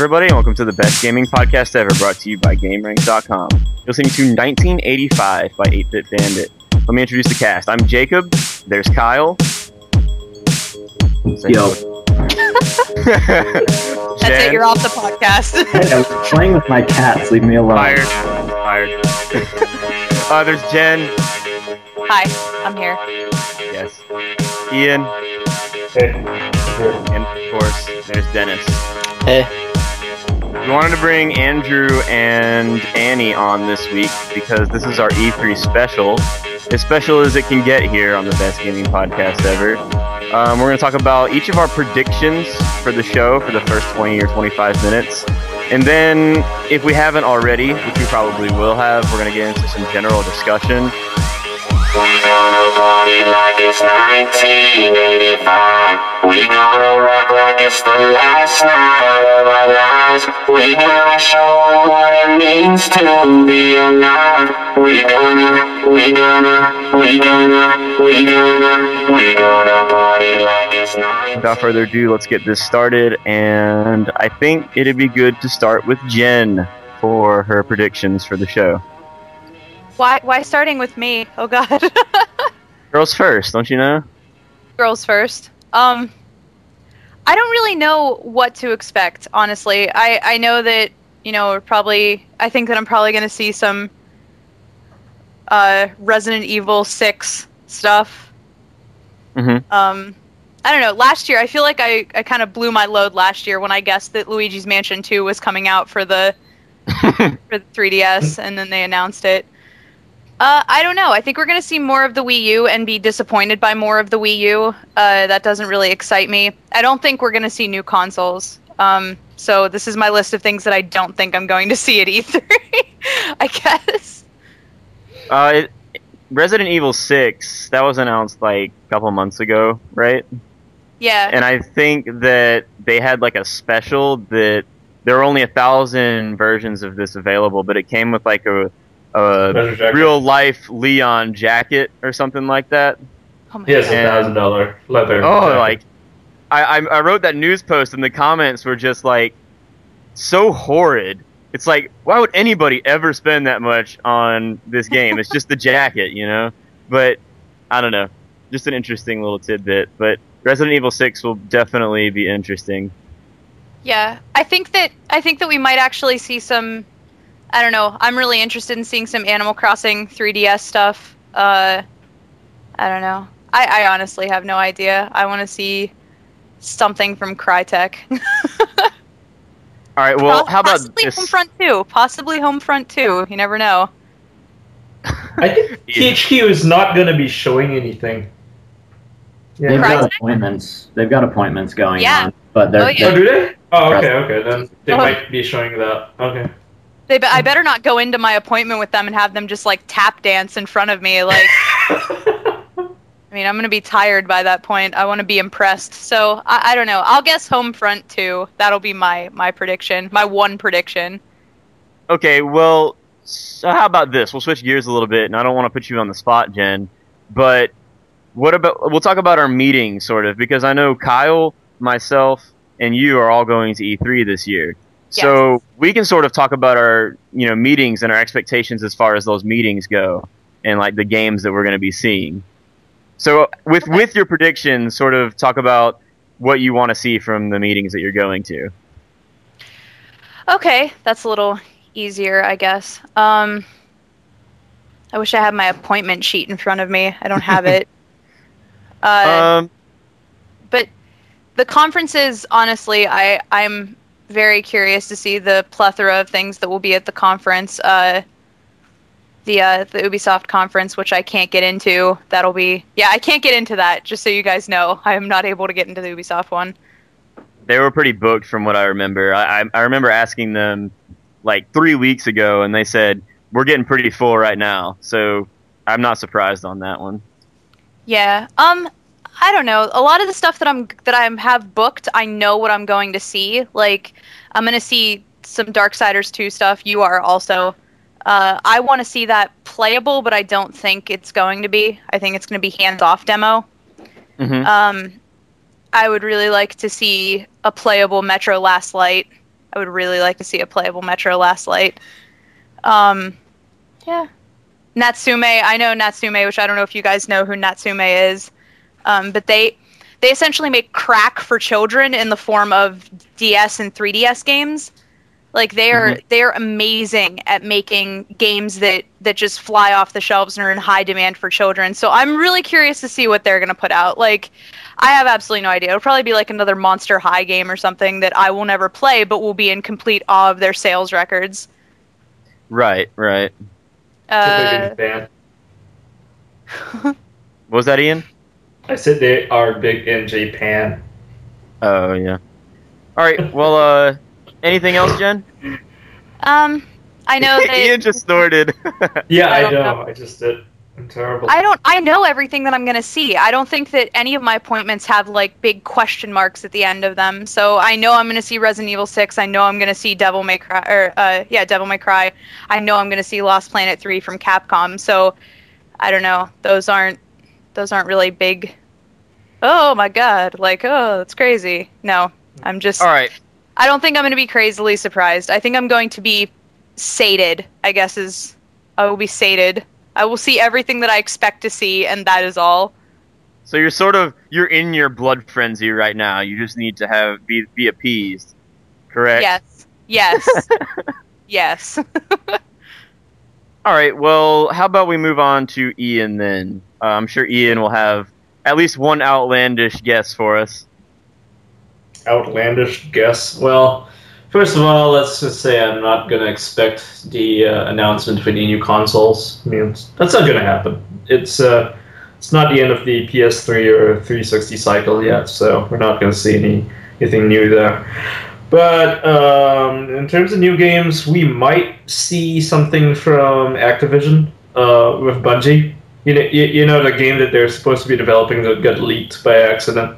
up, everybody, and welcome to the best gaming podcast ever, brought to you by Gameranx.com. You're listening to 1985 by 8-Bit Bandit. Let me introduce the cast. I'm Jacob. There's Kyle. Say Yo. That's it. You're off the podcast. Hey, I'm playing with my cats. Leave me alone. Fired. Fired. uh, there's Jen. Hi, I'm here. Yes. Ian. Hey. And of course, there's Dennis. Hey. We wanted to bring Andrew and Annie on this week because this is our E3 special. As special as it can get here on the Best Gaming Podcast ever. Um, we're going to talk about each of our predictions for the show for the first 20 or 25 minutes. And then, if we haven't already, which we probably will have, we're going to get into some general discussion. We gonna party like it's 1985. We gonna rock like it's the last night of our lives. We gonna show what it means to be alive. We gonna, we gonna, we gonna, we gonna, we gonna party like it's 1985. Without further ado, let's get this started. And I think it'd be good to start with Jen for her predictions for the show. Why? Why starting with me? Oh God. Girls first, don't you know? Girls first. Um, I don't really know what to expect. Honestly, I I know that you know probably. I think that I'm probably going to see some uh Resident Evil Six stuff. Mm-hmm. Um, I don't know. Last year, I feel like I I kind of blew my load last year when I guessed that Luigi's Mansion Two was coming out for the for the 3DS, and then they announced it. Uh, I don't know. I think we're going to see more of the Wii U and be disappointed by more of the Wii U. Uh, that doesn't really excite me. I don't think we're going to see new consoles. Um, so this is my list of things that I don't think I'm going to see at E3. I guess. Uh, it, Resident Evil 6, that was announced like a couple months ago, right? Yeah. And I think that they had like a special that there were only a thousand versions of this available, but it came with like a, a real life Leon jacket or something like that. Oh my Yes, a thousand dollar leather. Oh, jacket. like I, I I wrote that news post and the comments were just like so horrid. It's like why would anybody ever spend that much on this game? It's just the jacket, you know. But I don't know. Just an interesting little tidbit. But Resident Evil Six will definitely be interesting. Yeah, I think that I think that we might actually see some. I don't know. I'm really interested in seeing some Animal Crossing 3DS stuff. Uh, I don't know. I, I honestly have no idea. I want to see something from Crytek. All right. Well, how about possibly this? Homefront 2? Possibly Homefront 2. You never know. I think THQ is not going to be showing anything. They've Yeah. got appointments. They've got appointments going Yeah. on, but they're, Oh, yeah. Oh, do they? Oh, okay, okay. Then they Oh. might be showing that. Okay. They be- I mm. better not go into my appointment with them and have them just like tap dance in front of me. Like, I mean, I'm gonna be tired by that point. I want to be impressed. So I, I don't know. I'll guess Homefront 2. That'll be my my prediction. My one prediction. Okay, well, so how about this? We'll switch gears a little bit, and I don't want to put you on the spot, Jen, but what about we'll talk about our meeting sort of because I know Kyle, myself, and you are all going to E3 this year. So we can sort of talk about our, you know, meetings and our expectations as far as those meetings go and like the games that we're going to be seeing. So with Okay. with your predictions, sort of talk about what you want to see from the meetings that you're going to. Okay, that's a little easier, I guess. Um, I wish I had my appointment sheet in front of me. I don't have it. Uh, um but the conferences, honestly, I I'm very curious to see the plethora of things that will be at the conference. Uh, the uh, the Ubisoft conference, which I can't get into. That'll be yeah, I can't get into that. Just so you guys know, I am not able to get into the Ubisoft one. they were pretty booked from what I remember. I, I, I remember asking them like three weeks ago, and they said we're getting pretty full right now. So I'm not surprised on that one. Yeah. Um I don't know. A lot of the stuff that I'm that I'm have booked, I know what I'm going to see. Like I'm going to see some Darksiders 2 stuff. You are also uh, I want to see that playable, but I don't think it's going to be. I think it's going to be hands-off demo. hmm Um, I would really like to see a playable Metro Last Light. I would really like to see a playable Metro Last Light. Um, yeah. Natsume, I know Natsume, which I don't know if you guys know who Natsume is, um, but they they essentially make crack for children in the form of DS and 3DS games. Like they are they're amazing at making games that that just fly off the shelves and are in high demand for children. So I'm really curious to see what they're gonna put out. Like I have absolutely no idea. It'll probably be like another Monster High game or something that I will never play, but will be in complete awe of their sales records. Right, right. Uh, What was that, Ian? I said they are big in Japan. Oh yeah. All right. Well, uh, anything else, Jen? um, I know that Ian just snorted. Yeah, I I, know. know. I just did. I'm terrible. I don't. I know everything that I'm gonna see. I don't think that any of my appointments have like big question marks at the end of them. So I know I'm gonna see Resident Evil Six. I know I'm gonna see Devil May Cry. Or uh, yeah, Devil May Cry. I know I'm gonna see Lost Planet Three from Capcom. So I don't know. Those aren't. Those aren't really big. Oh my god! Like oh, that's crazy. No, I'm just. All right. I don't think I'm going to be crazily surprised. I think I'm going to be sated. I guess is I will be sated. I will see everything that I expect to see, and that is all. So you're sort of you're in your blood frenzy right now. You just need to have be be appeased. Correct. Yes. Yes. yes. All right. Well, how about we move on to Ian then? Uh, I'm sure Ian will have at least one outlandish guess for us. outlandish guess. Well, first of all, let's just say I'm not going to expect the uh, announcement for the new consoles. I mean, that's not going to happen. It's uh, it's not the end of the PS3 or 360 cycle yet, so we're not going to see any anything new there. But um, in terms of new games, we might see something from Activision uh, with Bungie. You know, you, you know the game that they're supposed to be developing that got leaked by accident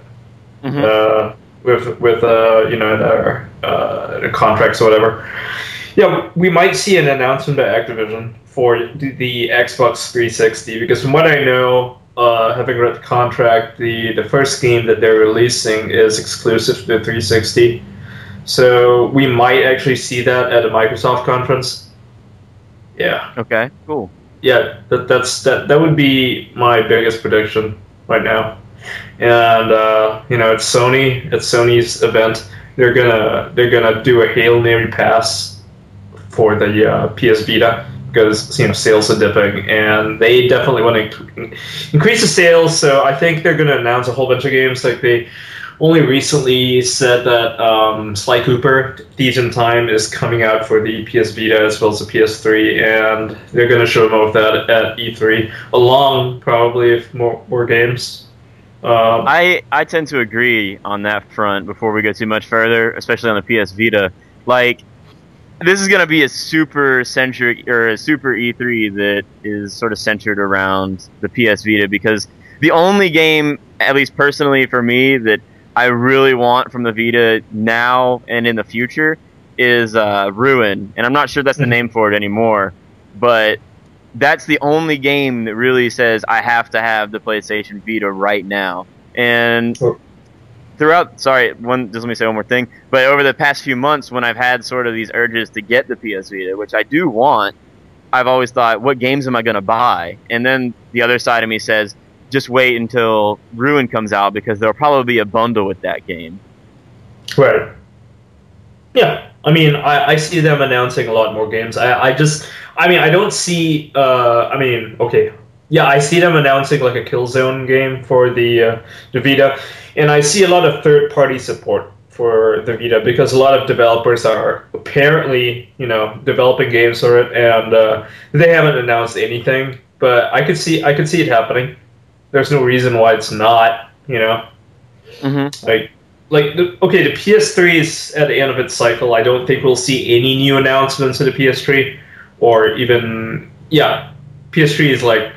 Mhm. uh, with with uh, you know their uh, their contracts or whatever. Yeah, we might see an announcement by Activision for the, the Xbox 360 because from what I know, uh, having read the contract, the the first game that they're releasing is exclusive to the 360. So we might actually see that at a Microsoft conference. Yeah, Okay. Cool. Yeah, that, that's that. That would be my biggest prediction right now. And uh, you know, it's Sony. It's Sony's event. They're gonna they're gonna do a hail mary pass for the uh, PS Vita because you know sales are dipping, and they definitely want to increase the sales. So I think they're gonna announce a whole bunch of games. Like they only recently said that um, Sly Cooper Thieves in Time is coming out for the PS Vita as well as the PS3, and they're going to show more of that at E3, along probably with more more games. Um, I I tend to agree on that front. Before we go too much further, especially on the PS Vita, like this is gonna be a super centric or a super E3 that is sort of centered around the PS Vita because the only game, at least personally for me, that I really want from the Vita now and in the future is uh, Ruin, and I'm not sure that's the Mhm. name for it anymore, but that's the only game that really says I have to have the PlayStation Vita right now. And throughout, sorry, one just let me say one more thing. But over the past few months, when I've had sort of these urges to get the PS Vita, which I do want, I've always thought, what games am I going to buy? And then the other side of me says, just wait until Ruin comes out because there'll probably be a bundle with that game. Right. Yeah, I mean, I, I see them announcing a lot more games. I, I just, I mean, I don't see. Uh, I mean, okay, yeah, I see them announcing like a Killzone game for the uh, the Vita, and I see a lot of third party support for the Vita because a lot of developers are apparently, you know, developing games for it, and uh, they haven't announced anything. But I could see, I could see it happening. There's no reason why it's not, you know? Mm-hmm. like like the, okay the ps3 is at the end of its cycle. I don't think we'll see any new announcements of the ps3 or even yeah ps3 is like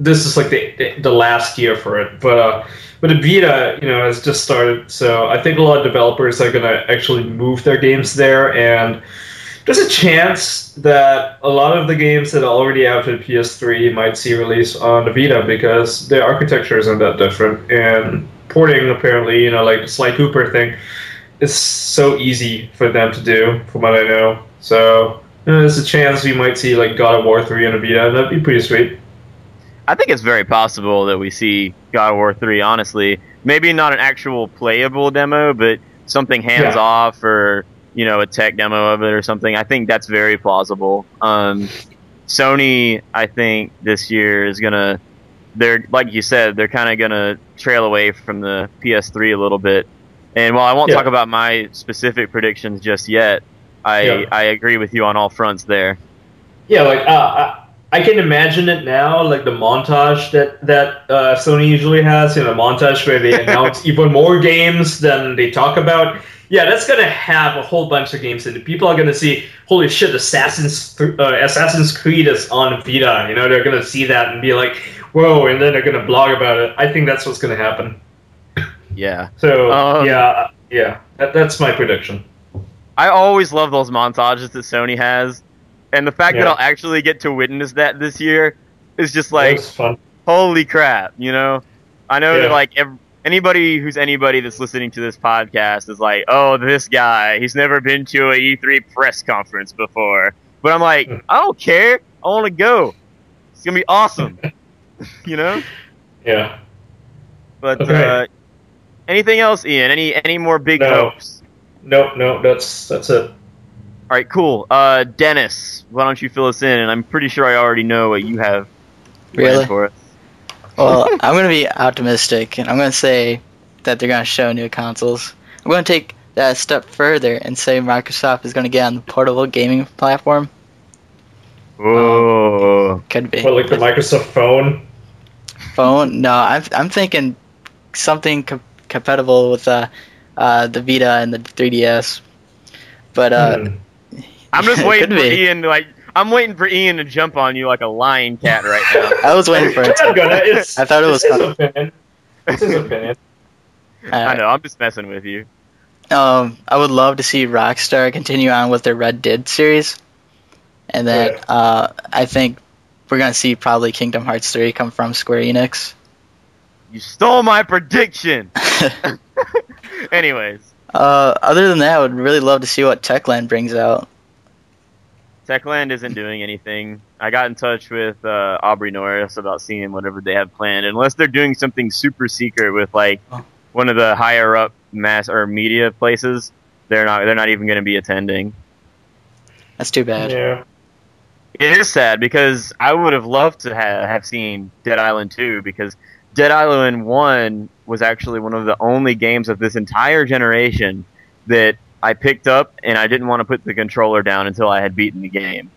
this is like the, the, last year for it. But uh but the vita you know has just started. So i think a lot of developers are going to actually move their games there. And there's a chance that a lot of the games that are already out for the PS3 might see release on the Vita because their architecture isn't that different. And porting, apparently, you know, like the Sly Cooper thing, it's so easy for them to do, from what I know. So you know, there's a chance we might see like God of War three on the Vita. and That'd be pretty sweet. I think it's very possible that we see God of War 3, honestly. Maybe not an actual playable demo, but something hands Yeah. off or, you know, a tech demo of it or something. I think that's very plausible. Um, Sony, I think, this year is going to, they're, like you said, they're kind of going to trail away from the PS3 a little bit. And while I won't Yeah. talk about my specific predictions just yet, I, Yeah. I agree with you on all fronts there. Yeah, like uh, I, I can imagine it now, like the montage that that uh, Sony usually has, you know, montage where they announce even more games than they talk about. Yeah, that's gonna have a whole bunch of games in it. People are gonna see, holy shit, Assassin's uh, Assassin's Creed is on Vita. You know, they're gonna see that and be like, whoa, and then they're gonna blog about it. I think that's what's gonna happen. Yeah. So Um, yeah, yeah, that, that's my prediction. I always love those montages that Sony has, and the fact that I'll actually get to witness that this year is just like holy crap, you know. I know that like ev- anybody who's anybody that's listening to this podcast is like, oh, this guy, he's never been to a E3 press conference before, but I'm like. I don't care, I want to go. It's gonna be awesome, you know. Yeah. But Okay. uh, anything else, Ian? Any any more big No. hopes? No, no, that's that's it. All right, cool. Uh, Dennis, why don't you fill us in? And I'm pretty sure I already know what you have planned Really? for us. Well, I'm gonna be optimistic, and I'm gonna say that they're gonna show new consoles. I'm gonna take that a step further and say Microsoft is gonna get on the portable gaming platform. Whoa. Could be What, like the Microsoft phone? phone. No, I'm I'm thinking something co- compatible with uh, uh, the Vita and the 3DS. But uh, Hmm. I'm just waiting could for be. Ian. to, Like, I'm waiting for Ian to jump on you like a lion cat right now. I was waiting for it. I'm To, gonna- it's- I thought it was It's his fun. opinion. It's his opinion. I know. I'm just messing with you. Um, I would love to see Rockstar continue on with their Red Dead series, and then Yeah. uh, I think we're gonna see probably Kingdom Hearts 3 come from Square Enix. You stole my prediction. Anyways, uh, other than that, I would really love to see what Techland brings out. Techland isn't doing anything. I got in touch with uh, Aubrey Norris about seeing whatever they have planned. Unless they're doing something super secret with like Oh. one of the higher up mass or media places, they're not. They're not even going to be attending. That's too bad. Yeah. It is sad because I would have loved to ha- have seen Dead Island 2 because Dead Island 1 was actually one of the only games of this entire generation that I picked up and I didn't want to put the controller down until I had beaten the game.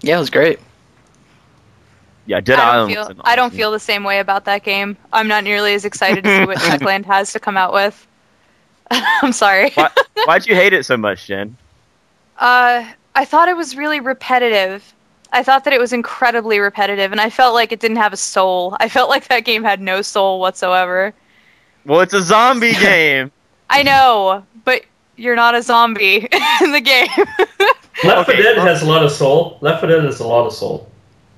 Yeah, it was great. Yeah, Dead I don't Island. feel was an I don't awesome- feel the same way about that game. I'm not nearly as excited to see what Techland has to come out with. I'm sorry. Why- Why'd you hate it so much, Jen? Uh, I thought it was really repetitive. I thought that it was incredibly repetitive, and I felt like it didn't have a soul. I felt like that game had no soul whatsoever. Well, it's a zombie game. I know, but you're not a zombie in the game. Left 4 Okay, Dead well- has a lot of soul. Left 4 Dead has a lot of soul.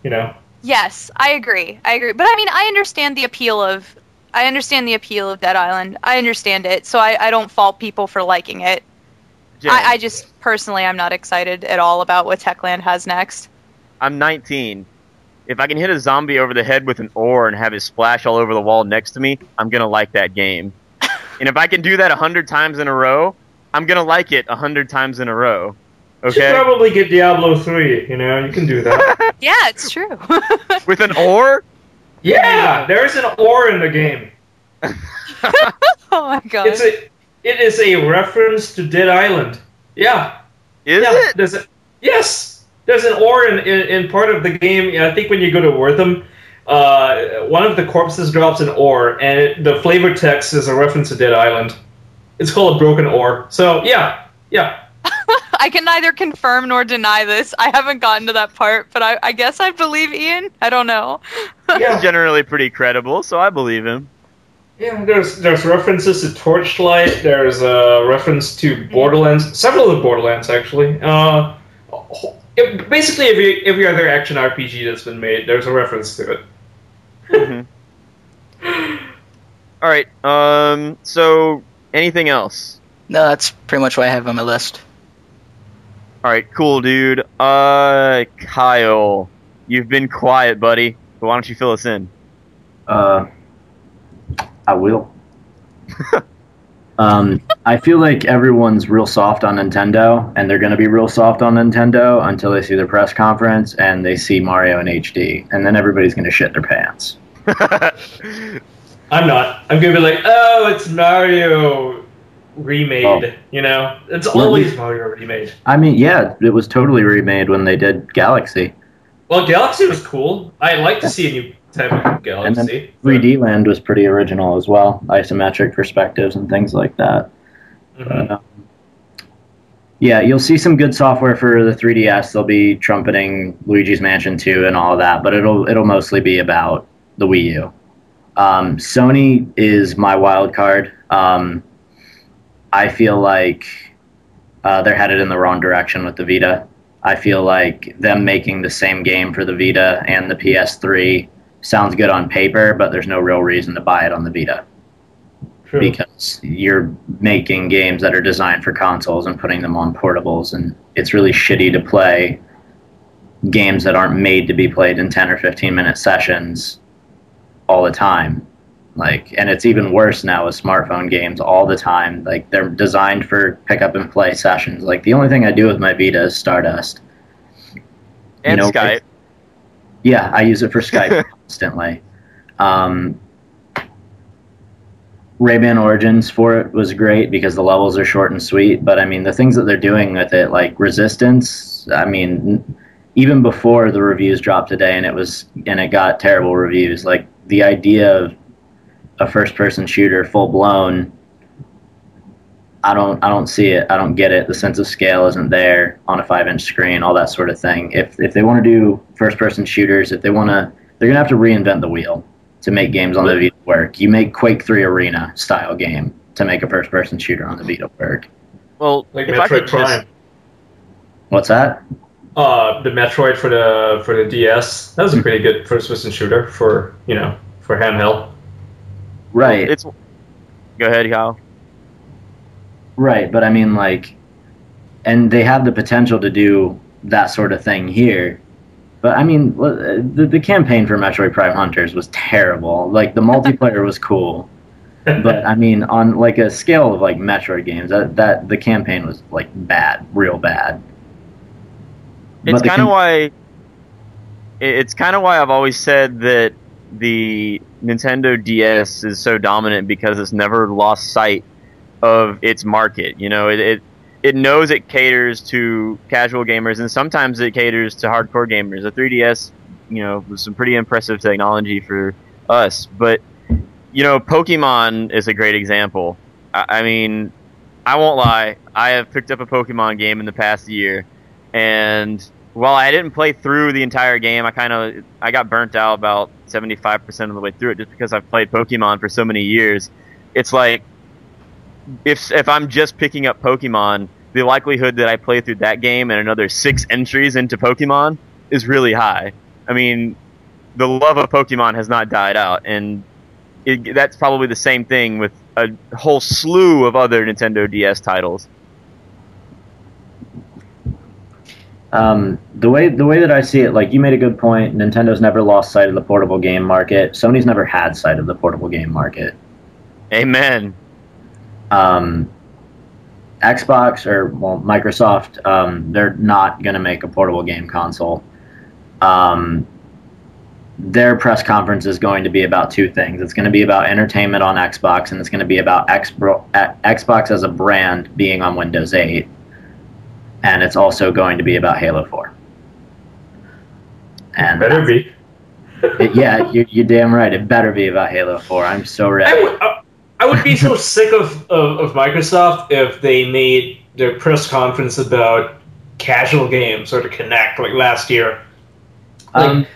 You know. yes, I agree. I agree. But I mean, I understand the appeal of. I understand the appeal of Dead Island. I understand it, so I, I don't fault people for liking it. Jen, I, I just personally, I'm not excited at all about what Techland has next. I'm 19. If I can hit a zombie over the head with an oar and have it splash all over the wall next to me, I'm gonna like that game. and if I can do that a hundred times in a row, I'm gonna like it a hundred times in a row. You should Okay, probably get Diablo 3, you know, you can do that. Yeah, it's true. with an oar. yeah, there's an oar in the game. oh my god. It's a it is a reference to Dead Island. Yeah. Is yeah, it? There's a, yes, there's an oar in, in, in part of the game. I think when you go to Wortham, uh, one of the corpses drops an oar, and it, the flavor text is a reference to Dead Island. It's called a Broken Oar. So yeah, yeah. I can neither confirm nor deny this. I haven't gotten to that part, but I, I guess I believe Ian. I don't know. Yeah. Generally pretty credible, so I believe him. Yeah, there's there's references to Torchlight. There's a reference to Borderlands. Several of the Borderlands actually. Uh, it- basically, every every other action RPG that's been made, there's a reference to it. Mhm. All right. Um. So, anything else? No, that's pretty much what I have on my list. All right, cool, dude. Uh, Kyle, you've been quiet, buddy. But why don't you fill us in? Uh, I will. um, I feel like everyone's real soft on Nintendo, and they're going to be real soft on Nintendo until they see the press conference and they see Mario in HD, and then everybody's going to shit their pants. I'm not. I'm gonna be like, oh, it's Mario remade. Oh. You know, it's Well, always we- Mario remade. I mean, yeah, it was totally remade when they did Galaxy, Well, Galaxy was cool. I'd like to see a new type of Galaxy. and then 3D Land was pretty original as well, isometric perspectives and things like that. Mhm. Um, yeah, you'll see some good software for the 3DS. They'll be trumpeting Luigi's Mansion 2 and all of that, but it'll it'll mostly be about the Wii U. Um, Sony is my wild card. Um, I feel like uh, they're headed in the wrong direction with the Vita. I feel like them making the same game for the Vita and the PS3 sounds good on paper, but there's no real reason to buy it on the Vita True. because you're making games that are designed for consoles and putting them on portables and it's really shitty to play games that aren't made to be played in 10 or 15 minute sessions all the time like and it's even worse now with smartphone games all the time like they're designed for pick up and play sessions like the only thing i do with my vita is stardust and know, Skype. yeah, I use it for Skype constantly. Um, Rayman Origins for it was great because the levels are short and sweet. But I mean, the things that they're doing with it, like Resistance, I mean, even before the reviews dropped today, and it was and it got terrible reviews. Like the idea of a first-person shooter, full blown. I don't, I don't see it. I don't get it. The sense of scale isn't there on a five-inch screen. All that sort of thing. If if they want to do first-person shooters, if they want to, they're gonna have to reinvent the wheel to make games on the Vita work. You make Quake Three Arena style game to make a first-person shooter on the Vita work. Well, like if I could Metroid just- What's that? Uh, the Metroid for the for the DS. That was a pretty good first-person shooter for you know for handheld. Right, it's. Go ahead, Kyle. right. But I mean, like, and they have the potential to do that sort of thing here. But I mean, the, the campaign for Metroid Prime Hunters was terrible. Like the multiplayer was cool, but I mean, on like a scale of like Metroid games, that that the campaign was like bad, real bad. It's kind of why. It's kind of why I've always said that the Nintendo DS is so dominant because it's never lost sight of its market. You know, it, it it knows it caters to casual gamers, and sometimes it caters to hardcore gamers. The 3DS, you know, was some pretty impressive technology for us, but you know, Pokemon is a great example. I, I mean, I won't lie, I have picked up a Pokemon game in the past year, and while I didn't play through the entire game, I kind of I got burnt out about 75% of the way through it just because I've played Pokemon for so many years. It's like if if I'm just picking up Pokemon, the likelihood that I play through that game and another 6 entries into Pokemon is really high. I mean, the love of Pokemon has not died out and it, that's probably the same thing with a whole slew of other Nintendo DS titles. Um, the way the way that I see it, like you made a good point. Nintendo's never lost sight of the portable game market. Sony's never had sight of the portable game market. Amen. Um, Xbox or well, Microsoft, um, they're not going to make a portable game console. Um, their press conference is going to be about two things. It's going to be about entertainment on Xbox, and it's going to be about uh, Xbox as a brand being on Windows 8. And it's also going to be about Halo 4. And Better be. it- yeah, you're, you're damn right. It better be about Halo 4. I'm so I ready. would, I, I would be so sick of, of, of Microsoft if they made their press conference about casual games or to connect like last year. Um,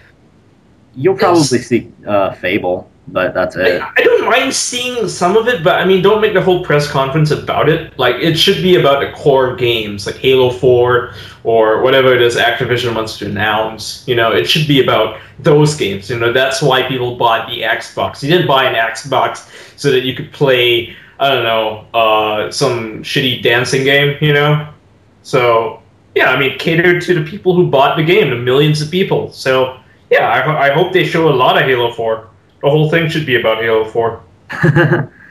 you'll probably see uh, Fable, but that's it. I, I don't mind seeing some of it, but I mean, don't make the whole press conference about it. Like, it should be about the core games, like Halo 4 or whatever it is Activision wants to announce. You know, it should be about those games. You know, that's why people bought the Xbox. You didn't buy an Xbox so that you could play I don't know, uh, some shitty dancing game, you know. So yeah, I mean, catered to the people who bought the game, the millions of people. So yeah, I, I hope they show a lot of Halo Four. The whole thing should be about Halo Four.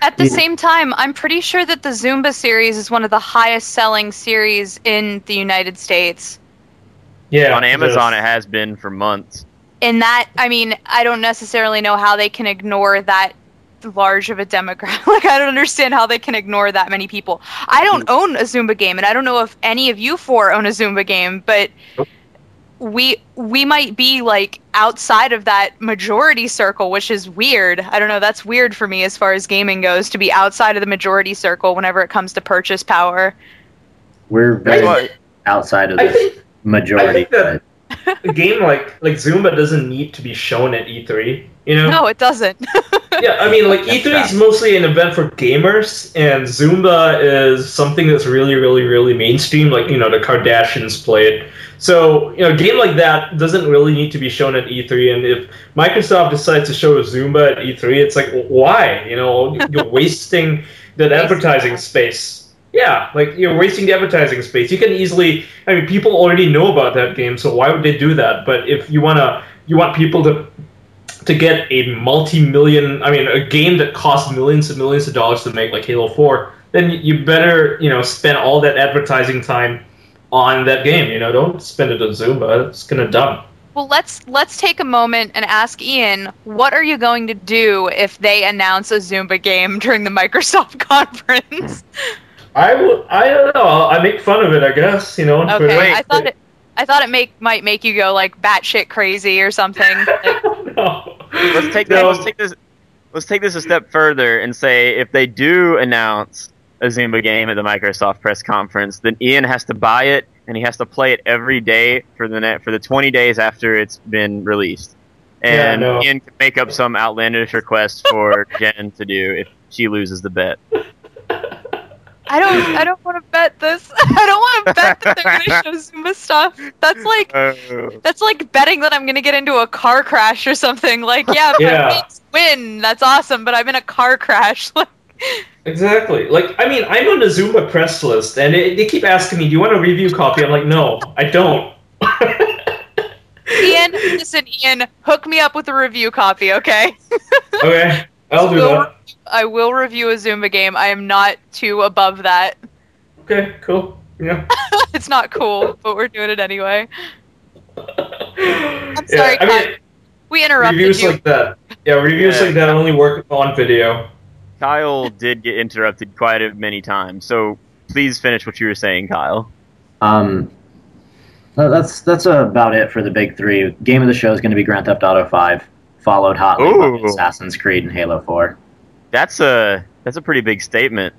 At the Yeah. same time, I'm pretty sure that the Zumba series is one of the highest selling series in the United States. Yeah, on Amazon, is. it has been for months. And that, I mean, I don't necessarily know how they can ignore that large of a demographic. Like, I don't understand how they can ignore that many people. I don't hmm. own a Zumba game, and I don't know if any of you four own a Zumba game, but Nope. We we might be like outside of that majority circle, which is weird. I don't know. That's weird for me as far as gaming goes to be outside of the majority circle whenever it comes to purchase power. We're very outside of I the majority. I think that- a game like like Zumba doesn't need to be shown at E3. You know? No, it doesn't. Yeah, I mean, like That's E3 is mostly an event for gamers, and Zumba is something that's really, really, really mainstream. Like you know, the Kardashians play it. So you know, a game like that doesn't really need to be shown at E3. And if Microsoft decides to show a Zumba at E3, it's like, why? You know, you're wasting that advertising space. Yeah, like you're wasting the advertising space. You can easily. I mean, people already know about that game, so why would they do that? But if you wanna, you want people to to get a multi-million i mean a game that costs millions and millions of dollars to make like halo 4 then you better you know spend all that advertising time on that game you know don't spend it on zumba it's kind of dumb Well, let's let's take a moment and ask Ian, what are you going to do if they announce a Zumba game during the Microsoft conference? i will i don't know i make fun of it i guess you know on Okay, Twitter. I thought it I thought it make might make you go like batshit crazy or something. Like, no. let's take No. let's take this let's take this a step further and say if they do announce a Zumba game at the Microsoft press conference, then Ian has to buy it and he has to play it every day for the net for the 20 days after it's been released. And no. Ian can make up some outlandish request for Jen to do if she loses the bet. I don't I don't want to bet this. I don't want to bet that they're going to show Zumba stuff. That's like Oh. that's like betting that I'm going to get into a car crash or something. Like, yeah, if Yeah. my win, that's awesome, but I'm in a car crash. Like, exactly like i mean i'm on the zumba press list and they, they keep asking me do you want a review copy i'm like no i don't Ian, listen, Ian, hook me up with a review copy, okay? okay i'll do Will- that I will review a Zumba game. I am not too above that. okay cool yeah it's not cool, but we're doing it anyway. I'm sorry, I mean. We interrupted reviews you. like that. Yeah, reviews Yeah. like that only work on video. Kyle did get interrupted quite a many times, so please finish what you were saying, Kyle. Um, that's that's about it for the big three. Game of the show is going to be Grand Theft Auto Five, followed hotly by Assassin's Creed and Halo Four. That's a that's a pretty big statement.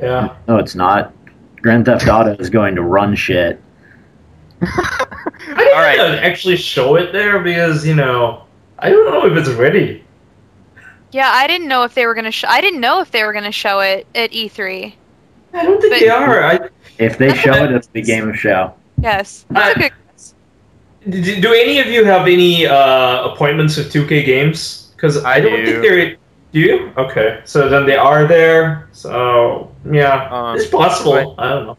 Yeah. No, it's not. Grand Theft Auto is going to run shit. I didn't All right. uh, actually show it there because you know I don't know if it's ready. Yeah, I didn't know if they were gonna. Sh- I didn't know if they were gonna show it at E E3. I don't think But- they are. I, If they show it, it's the game of show. Yes, that's a I- good. guess. do, do any of you have any uh, appointments with 2K games? Because I, I don't do. think they're. Do you? Okay, so then they are there. So yeah, Um, it's possible. but- I don't know.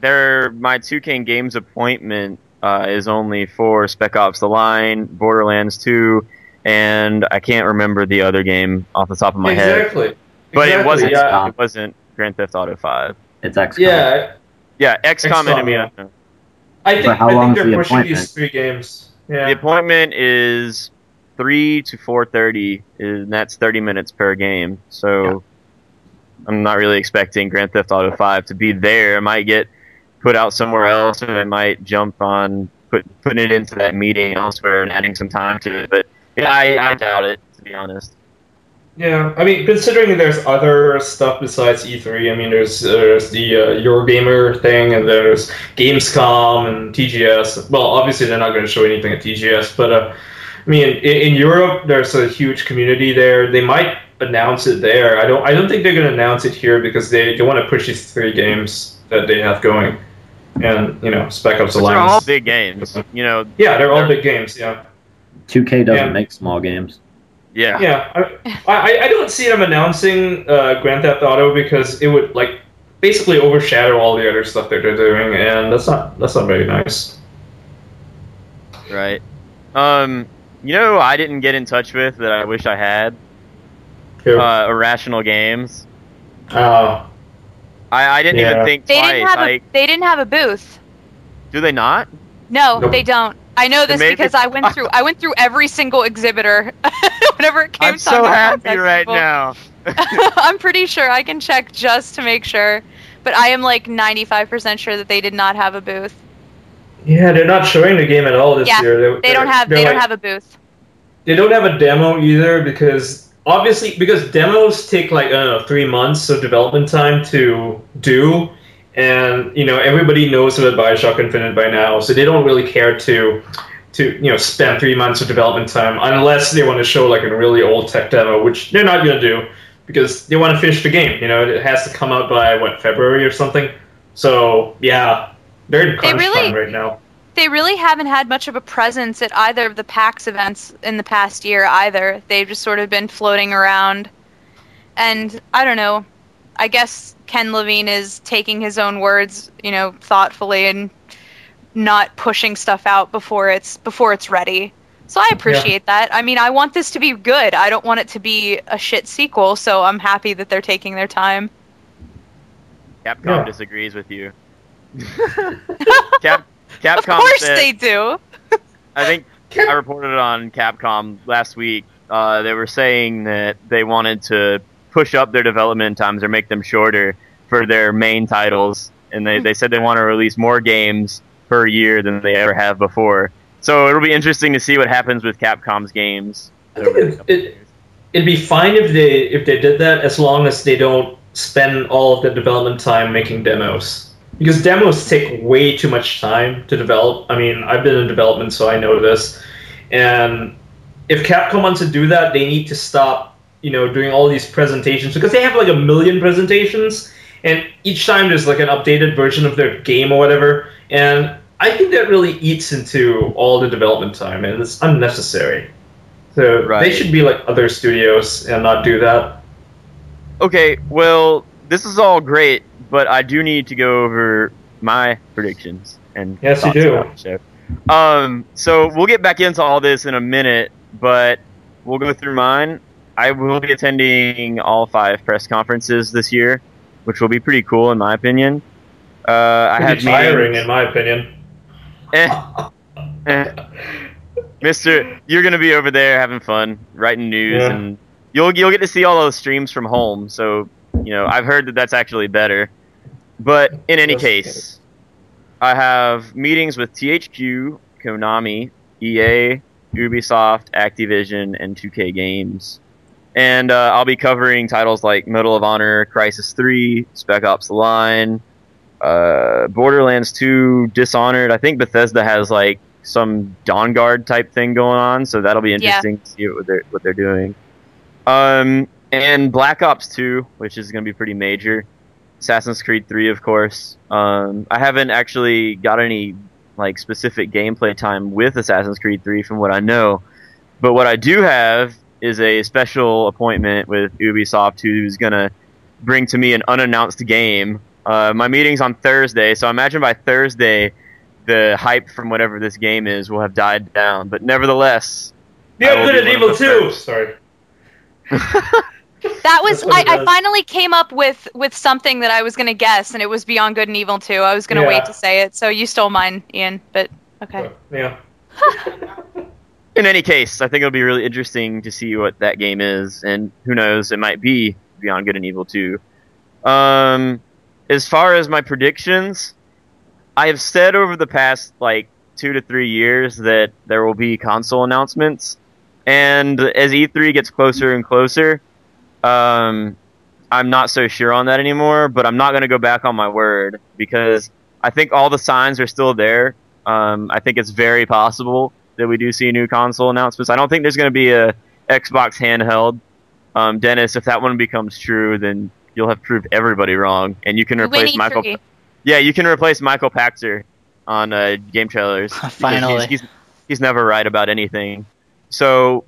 Their my 2K Games appointment uh, is only for Spec Ops: The Line, Borderlands 2, and I can't remember the other game off the top of my head. exactly. But it wasn't Yeah. it wasn't Grand Theft Auto 5. It's XCOM. Yeah. Yeah, XCOM XCOM, Enemy yeah. Unknown. I think But how I long think they're the pushing these three games. The appointment is three to four thirty, and that's thirty minutes per game. So I'm not really expecting Grand Theft Auto Five to be there. It might get put out somewhere else, and it might jump on put putting it into that meeting elsewhere and adding some time to it. But yeah, I, I doubt it to be honest. Yeah, I mean, considering there's other stuff besides E3, I mean, there's there's the uh, Eurogamer thing, and there's Gamescom and TGS. Well, obviously they're not going to show anything at TGS, but uh, I mean, in, in Europe, there's a huge community there. They might announce it there. I don't I don't think they're going to announce it here because they, they want to push these three games that they have going, and you know, Spec Ops Alliance. They're all Alliance. big games. You know, Yeah, they're all big games. Yeah. 2K doesn't Yeah. make small games. Yeah. Yeah, I, I, I don't see them announcing uh, Grand Theft Auto because it would like basically overshadow all the other stuff that they're doing, and that's not that's not very nice. Right. Um, you know, who I didn't get in touch with that I wish I had. Who? Uh, Irrational Games. Uh, I, I didn't Yeah. even think They twice. didn't have like, a they didn't have a booth. do they not? No, Nope. they don't. I know this maybe- because I went through I went through every single exhibitor whenever it came I'm so happy right people. now. I'm pretty sure I can check just to make sure, but I am like 95% sure that they did not have a booth. yeah, they're not showing the game at all this Yeah, year. They're, They don't have they're they don't like- have a booth. They don't have a demo either because obviously because demos take like I don't know three months of development time to do, and you know everybody knows about Bioshock Infinite by now, so they don't really care to to you know spend three months of development time unless they want to show like a really old tech demo, which they're not going to do because they want to finish the game. You know it has to come out by what February or something. So yeah, they're in crunch really- time right now. They really haven't had much of a presence at either of the PAX events in the past year either. They've just sort of been floating around. And I don't know. I guess Ken Levine is taking his own words, you know, thoughtfully and not pushing stuff out before it's before it's ready. So I appreciate that. I mean, I want this to be good. I don't want it to be a shit sequel, so I'm happy that they're taking their time. Capcom Yeah. disagrees with you. Cap, Capcom of course said- they do. I think I reported on Capcom last week. Uh, they were saying that they wanted to push up their development times or make them shorter for their main titles, and they, they said they want to release more games per year than they ever have before. So it'll be interesting to see what happens with Capcom's games. I think it, it, it'd be fine if they if they did that as long as they don't spend all of the development time making demos because demos take way too much time to develop. I mean, I've been in development, so I know this. And if Capcom wants to do that, they need to stop, you know, doing all these presentations because they have like a million presentations, and each time there's like an updated version of their game or whatever. And I think that really eats into all the development time, and it's unnecessary. So Right. they should be like other studios and not do that. Okay, well, this is all great, but I do need to go over my predictions and Yes, you do. about the show. Um, so we'll get back into all this in a minute, but we'll go through mine. I will be attending all five press conferences this year, which will be pretty cool in my opinion. Uh, I have Pretty tiring, meetings- in my opinion. Eh, eh. Mister, you're gonna be over there having fun, writing news, Yeah. and you'll you'll get to see all those streams from home. So you know, I've heard that that's actually better. But in any That's case, I have meetings with THQ, Konami, EA, Ubisoft, Activision, and 2K Games. And uh, I'll be covering titles like Medal of Honor, Crysis 3, Spec Ops The Line, uh, Borderlands 2, Dishonored. I think Bethesda has like some Dawnguard type thing going on, so that'll be interesting to see what they're what they're doing. Um, and Black Ops 2, which is going to be pretty major. Assassin's Creed 3, of course. Um, I haven't actually got any like specific gameplay time with Assassin's Creed 3 from what I know, but what I do have is a special appointment with Ubisoft, who's going to bring to me an unannounced game. Uh, my meeting's on Thursday, so I imagine by Thursday, the hype from whatever this game is will have died down. But nevertheless, I Yeah, good be at one of Evil 2! Sorry. That was I, I finally came up with with something that I was gonna guess, and it was Beyond Good and Evil 2. I was gonna Yeah. wait to say it, so you stole mine, Ian. But okay. Yeah. in any case, I think it'll be really interesting to see what that game is, and who knows, it might be Beyond Good and Evil 2. Um, as far as my predictions, I have said over the past like two to three years that there will be console announcements, and as E3 gets closer and closer, um, I'm not so sure on that anymore. But I'm not going to go back on my word because I think all the signs are still there. Um, I think it's very possible that we do see new console announcements. I don't think there's going to be a Xbox handheld. Um, Dennis, if that one becomes true, then you'll have proved everybody wrong, and you can replace Winnie Michael. three. Yeah, you can replace Michael Pachter on uh, game trailers. Finally. he's, he's he's never right about anything. So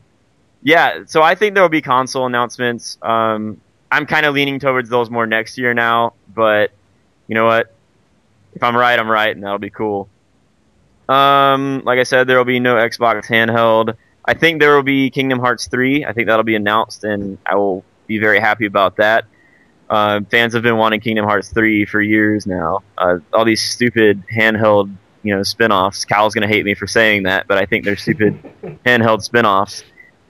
yeah, so I think there will be console announcements. Um, I'm kind of leaning towards those more next year now, but you know what? If I'm right, I'm right, and that'll be cool. Um, like I said, there will be no Xbox handheld. I think there will be Kingdom Hearts 3. I think that'll be announced, and I will be very happy about that. Uh, fans have been wanting Kingdom Hearts 3 for years now. Uh, all these stupid handheld, you know, spin-offs. Kyle's gonna hate me for saying that, but I think they're stupid handheld spin-offs.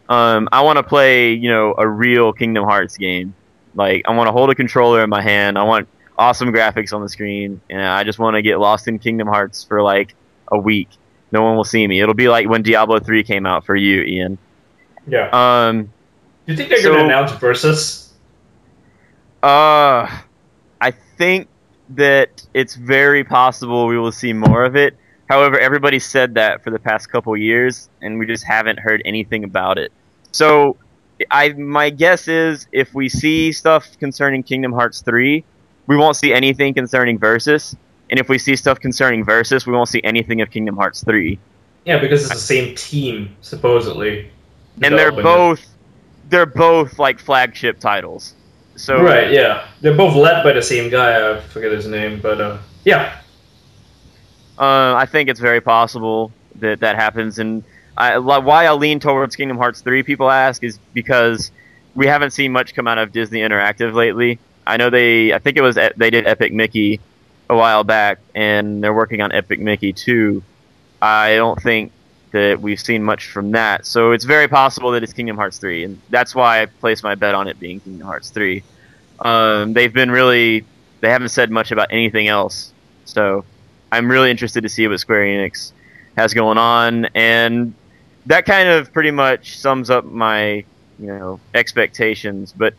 Um, I want to play, you know, a real Kingdom Hearts game. Like, I want to hold a controller in my hand. I want awesome graphics on the screen, and I just want to get lost in Kingdom Hearts for like a week. No one will see me. It'll be like when Diablo 3 came out for you, Ian. Yeah. Um, Do you think they're so- gonna announce versus? Uh, I think that it's very possible we will see more of it. However, everybody said that for the past couple years, and we just haven't heard anything about it. So, I my guess is if we see stuff concerning Kingdom Hearts 3, we won't see anything concerning Versus, and if we see stuff concerning Versus, we won't see anything of Kingdom Hearts 3. Yeah, because it's the same team supposedly. And they're developing it. both they're both like flagship titles. So right. Yeah, they're both led by the same guy. I forget his name, but uh, yeah. Uh, I think it's very possible that that happens, and I, why I lean towards Kingdom Hearts three. People ask is because we haven't seen much come out of Disney Interactive lately. I know they, I think it was they did Epic Mickey a while back, and they're working on Epic Mickey two. I don't think that we've seen much from that, so it's very possible that it's Kingdom Hearts three, and that's why I placed my bet on it being Kingdom Hearts three. Um, they've been really, they haven't said much about anything else, so I'm really interested to see what Square Enix has going on, and that kind of pretty much sums up my you know expectations. But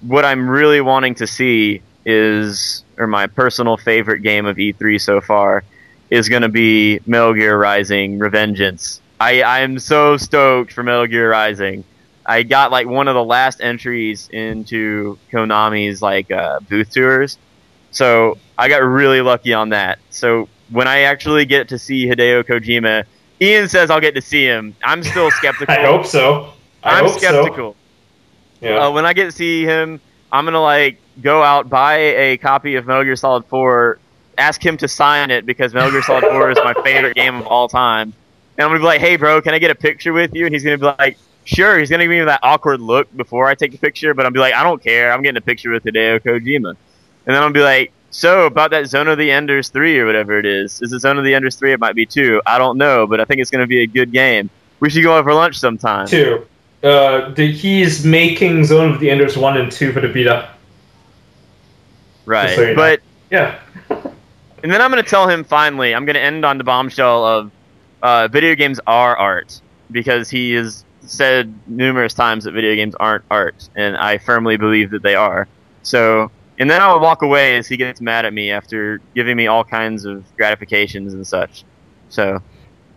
what I'm really wanting to see is, or my personal favorite game of E3 so far, is going to be Metal Gear Rising: Revengeance. I I am so stoked for Metal Gear Rising. I got like one of the last entries into Konami's like uh, booth tours, so I got really lucky on that. So when I actually get to see Hideo Kojima, Ian says I'll get to see him. I'm still skeptical. I hope so. I I'm hope so. skeptical. Yeah. Uh, when I get to see him, I'm gonna like go out buy a copy of Metal Gear Solid 4, ask him to sign it because Metal Gear Solid 4 is my favorite game of all time, and I'm gonna be like, "Hey, bro, can I get a picture with you?" And he's gonna be like, "Sure." He's gonna give me that awkward look before I take the picture, but I'll be like, "I don't care. I'm getting a picture with Hideo Kojima," and then I'll be like. So about that Zone of the Enders three or whatever it is, is it Zone of the Enders three? It might be two. I don't know, but I think it's going to be a good game. We should go out for lunch sometime. Two. Uh, he's making Zone of the Enders one and two for the Vita. Right. So you know. but Yeah. and then I'm going to tell him finally. I'm going to end on the bombshell of uh, video games are art because he has said numerous times that video games aren't art, and I firmly believe that they are. So, and then I will walk away as he gets mad at me after giving me all kinds of gratifications and such. So,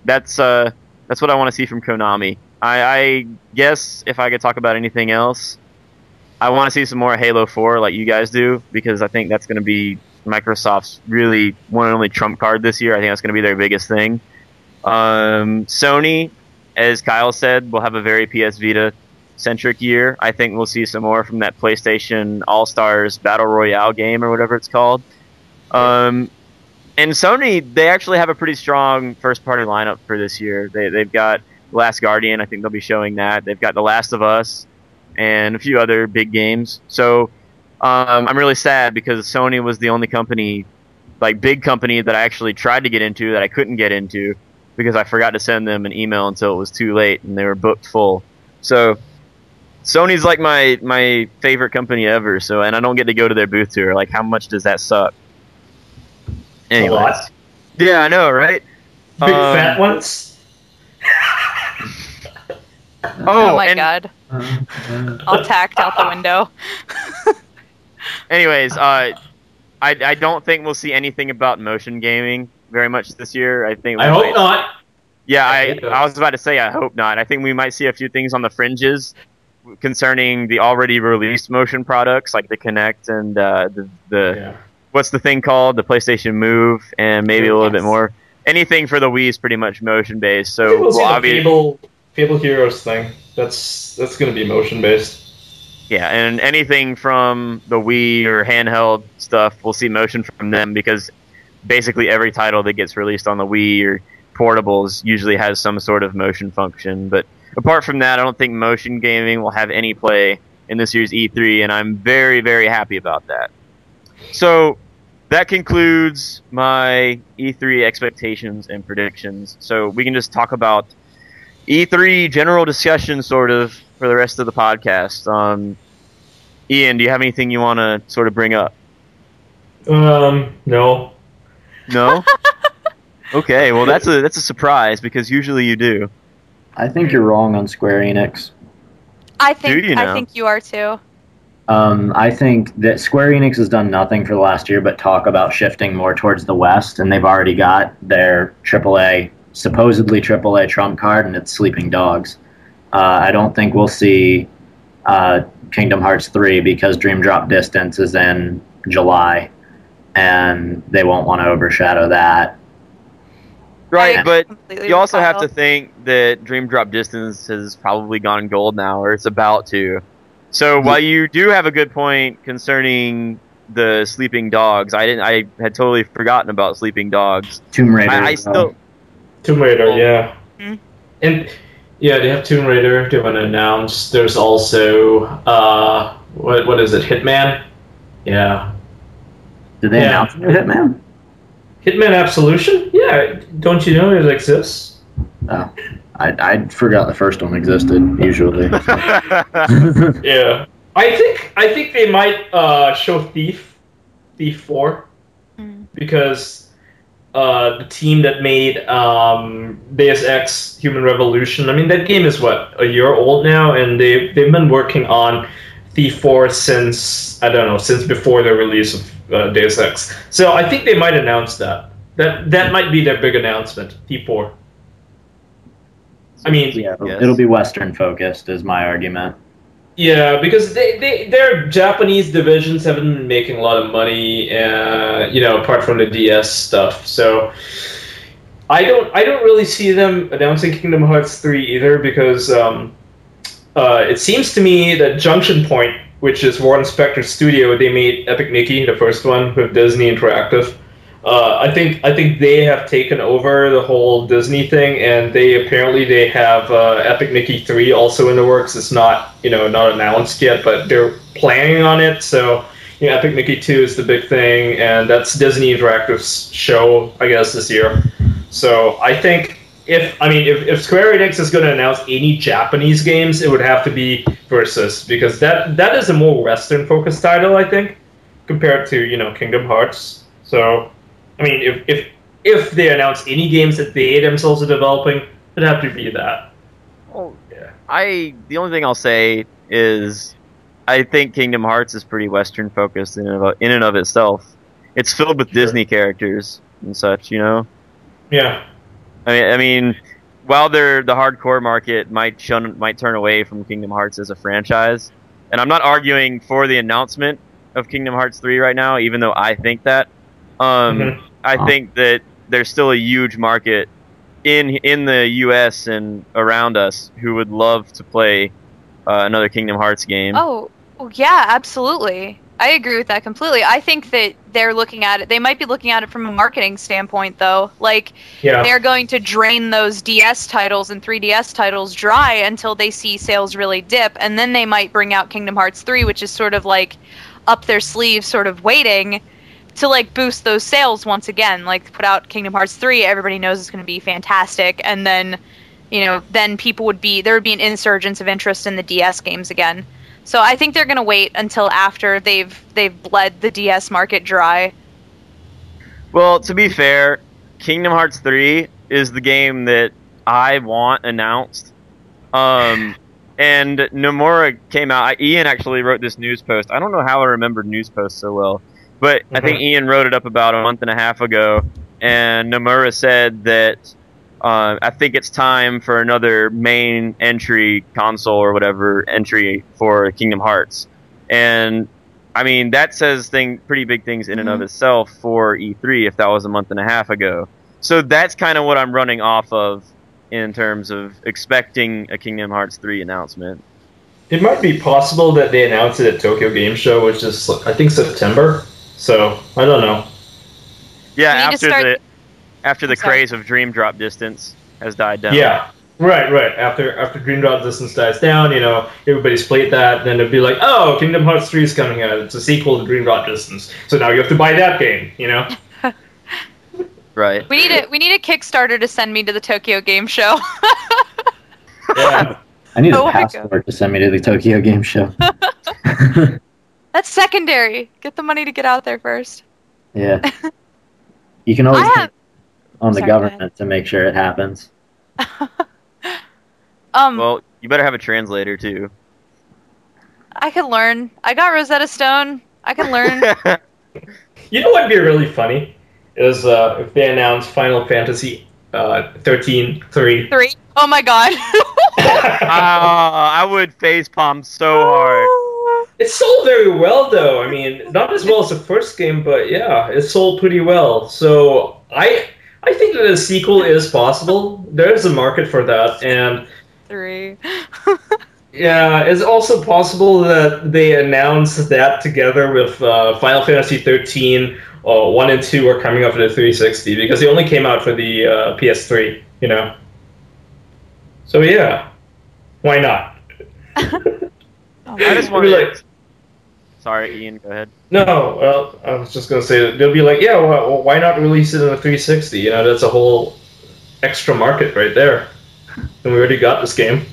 that's uh, that's what I want to see from Konami. I, I guess if I could talk about anything else, I want to see some more Halo 4 like you guys do because I think that's going to be Microsoft's really one and only trump card this year. I think that's going to be their biggest thing. Um, Sony, as Kyle said, will have a very PS Vita centric year. I think we'll see some more from that PlayStation All Stars Battle Royale game or whatever it's called. Um, and Sony, they actually have a pretty strong first party lineup for this year. They, they've got Last Guardian. I think they'll be showing that. They've got The Last of Us and a few other big games. So um, I'm really sad because Sony was the only company, like big company, that I actually tried to get into that I couldn't get into because I forgot to send them an email until it was too late and they were booked full. So Sony's like my my favorite company ever. So and I don't get to go to their booth tour. Like how much does that suck? Anyways. Yeah, I know, right? Big Um, fat ones. Oh, Oh, my and god. I'll tacked out the window. anyways, uh, I I don't think we'll see anything about motion gaming very much this year. I think we I might- hope not. Yeah, I I. I was about to say I hope not. I think we might see a few things on the fringes concerning the already released motion products like the Kinect and uh, the the Yeah. what's the thing called the PlayStation Move and maybe a little bit more. Anything for the Wii is pretty much motion based. I think So we'll see we'll the obvi- Fable Heroes thing. That's that's gonna be motion based. Yeah, and anything from the Wii or handheld stuff, we'll see motion from them because basically every title that gets released on the Wii or portables usually has some sort of motion function. But apart from that, I don't think motion gaming will have any play in this year's E3, and I'm very, very happy about that. So that concludes my E3 expectations and predictions. So we can just talk about E3 general discussion, sort of, for the rest of the podcast. Um, Ian, do you have anything you want to sort of bring up? Um, no. No. okay, well that's a that's a surprise because usually you do. I think you're wrong on Square Enix. I think Do you I think you are too. Um, I think that Square Enix has done nothing for the last year but talk about shifting more towards the West, and they've already got their AAA, supposedly AAA trump card, and it's Sleeping Dogs. Uh, I don't think we'll see uh, Kingdom Hearts 3 because Dream Drop Distance is in July, and they won't want to overshadow that. Right, I but you also have to think that Dream Drop Distance has probably gone gold now, or it's about to. So while you do have a good point concerning the sleeping dogs, I didn't. I had totally forgotten about sleeping dogs. Tomb Raider. I, I as well. still. Tomb Raider, yeah. Mhm. And yeah, they have Tomb Raider. They want to announce. There's also uh, what what is it? Hitman. Yeah, Did they Yeah. announce the Hitman? Hitman Absolution. Yeah, don't you know it exists? Oh, I, I forgot the first one existed. Usually. Yeah, I think I think they might uh, show Thief, Thief Four, Mm. because uh, the team that made um, Deus Ex: Human Revolution. I mean, that game is what a year old now, and they they've been working on Thief Four since I don't know since before the release of uh, Deus Ex. So I think they might announce that. That that might be their big announcement. Thief Four. I mean, yeah, it'll, Yes. it'll be Western focused, is my argument. Yeah, because they, they their Japanese divisions haven't been making a lot of money, uh, you know, apart from the DS stuff. So I don't I don't really see them announcing Kingdom Hearts three either because um, uh, it seems to me that Junction Point, which is Warren Spector's studio, they made Epic Mickey, the first one with Disney Interactive. Uh, I think I think they have taken over the whole Disney thing, and they apparently they have uh, Epic Mickey three also in the works. It's not you know not announced yet, but they're planning on it. So you know, Epic Mickey two is the big thing, and that's Disney Interactive's show, I guess, this year. So I think if I mean if, if Square Enix is going to announce any Japanese games, it would have to be Versus because that that is a more Western focused title, I think, compared to you know Kingdom Hearts. So I mean, if if if they announce any games that they themselves are developing, it'd have to be that. Oh, Yeah. I the only thing I'll say is I think Kingdom Hearts is pretty Western focused in and of, in and of itself. It's filled with Sure. Disney characters and such, you know. Yeah. I mean, I mean, while they're the hardcore market might shun, might turn away from Kingdom Hearts as a franchise, and I'm not arguing for the announcement of Kingdom Hearts 3 right now, even though I think that. Um, Mhm. I Oh. think that there's still a huge market in in the U.S. and around us who would love to play uh, another Kingdom Hearts game. Oh, oh, yeah, absolutely. I agree with that completely. I think that they're looking at it. They might be looking at it from a marketing standpoint, though. Like Yeah. they're going to drain those DS titles and 3DS titles dry until they see sales really dip, and then they might bring out Kingdom Hearts 3, which is sort of like up their sleeve, sort of waiting to like boost those sales once again. Like put out Kingdom Hearts 3, everybody knows it's going to be fantastic, and then you know then people would be there would be an insurgence of interest in the DS games again. So I think they're going to wait until after they've they've bled the DS market dry. Well, to be fair, Kingdom Hearts 3 is the game that I want announced. Um, and Nomura came out. Ian actually wrote this news post. I don't know how I remembered news posts so well, but I think Ian wrote it up about a month and a half ago. And Nomura said that uh, I think it's time for another main entry console or whatever entry for Kingdom Hearts. And I mean, that says thing pretty big things in and of itself for E3 if that was a month and a half ago. So that's kind of what I'm running off of in terms of expecting a Kingdom Hearts 3 announcement. It might be possible that they announce it at Tokyo Game Show, which is I think September. So I don't know. Yeah, We need to after start- the after the sorry. craze of Dream Drop Distance has died down. Yeah. Right, right. After after Dream Drop Distance dies down, you know, everybody's played that, then it'd be like, oh, Kingdom Hearts 3 is coming out. It's a sequel to Dream Drop Distance. So now you have to buy that game, you know? Right. We need a we need a Kickstarter to send me to the Tokyo Game Show. Yeah. I need Oh a my God. passport to send me to the Tokyo Game Show. That's secondary. Get the money to get out there first. yeah. You can always have- count on the Sorry, go government to make sure it happens. Um, Well, you better have a translator too. I could learn. I got Rosetta Stone. I can learn. You know what'd be really funny? Is uh, if they announce Final Fantasy uh, 13 3. Three. Oh my god. Ah, I would face palm so hard. It sold very well, though. I mean, not as well as the first game, but yeah, it sold pretty well. So I I think that a sequel is possible. There is a market for that, and Three. yeah, it's also possible that they announce that together with uh, Final Fantasy 13. Uh, one and two are coming up for the 360 because they only came out for the uh, PS3. You know. So yeah, why not? Oh I just want like- to. Sorry, Ian. Go ahead. No, well, I was just gonna say that they'll be like, yeah, well, why not release it in a 360? You know, that's a whole extra market right there. And we already got this game.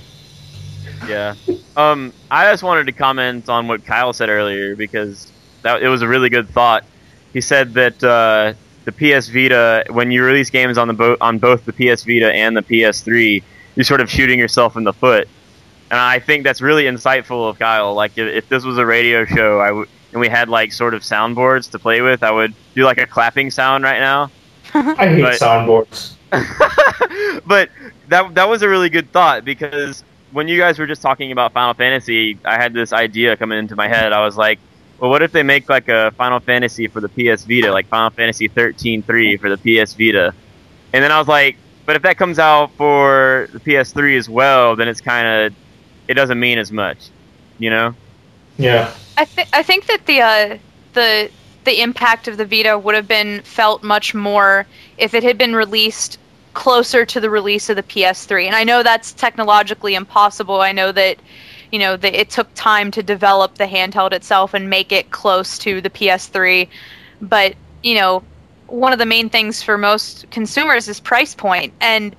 Yeah. Um, I just wanted to comment on what Kyle said earlier because that it was a really good thought. He said that uh, the PS Vita, when you release games on the bo- on both the PS Vita and the PS3, you're sort of shooting yourself in the foot. And I think that's really insightful of Kyle. Like if, if this was a radio show, I would and we had like sort of soundboards to play with, I would do like a clapping sound right now. I hate Right. soundboards. but that that was a really good thought because when you guys were just talking about Final Fantasy, I had this idea coming into my head. I was like, well, what if they make like a Final Fantasy for the PS Vita, like Final Fantasy 13-3 for the PS Vita? And then I was like, but if that comes out for the PS3 as well, then it's kind of it doesn't mean as much, you know? Yeah. I think I think that the uh, the the impact of the Vita would have been felt much more if it had been released closer to the release of the PS3. And I know that's technologically impossible. I know that you know that it took time to develop the handheld itself and make it close to the PS3. But you know, one of the main things for most consumers is price point and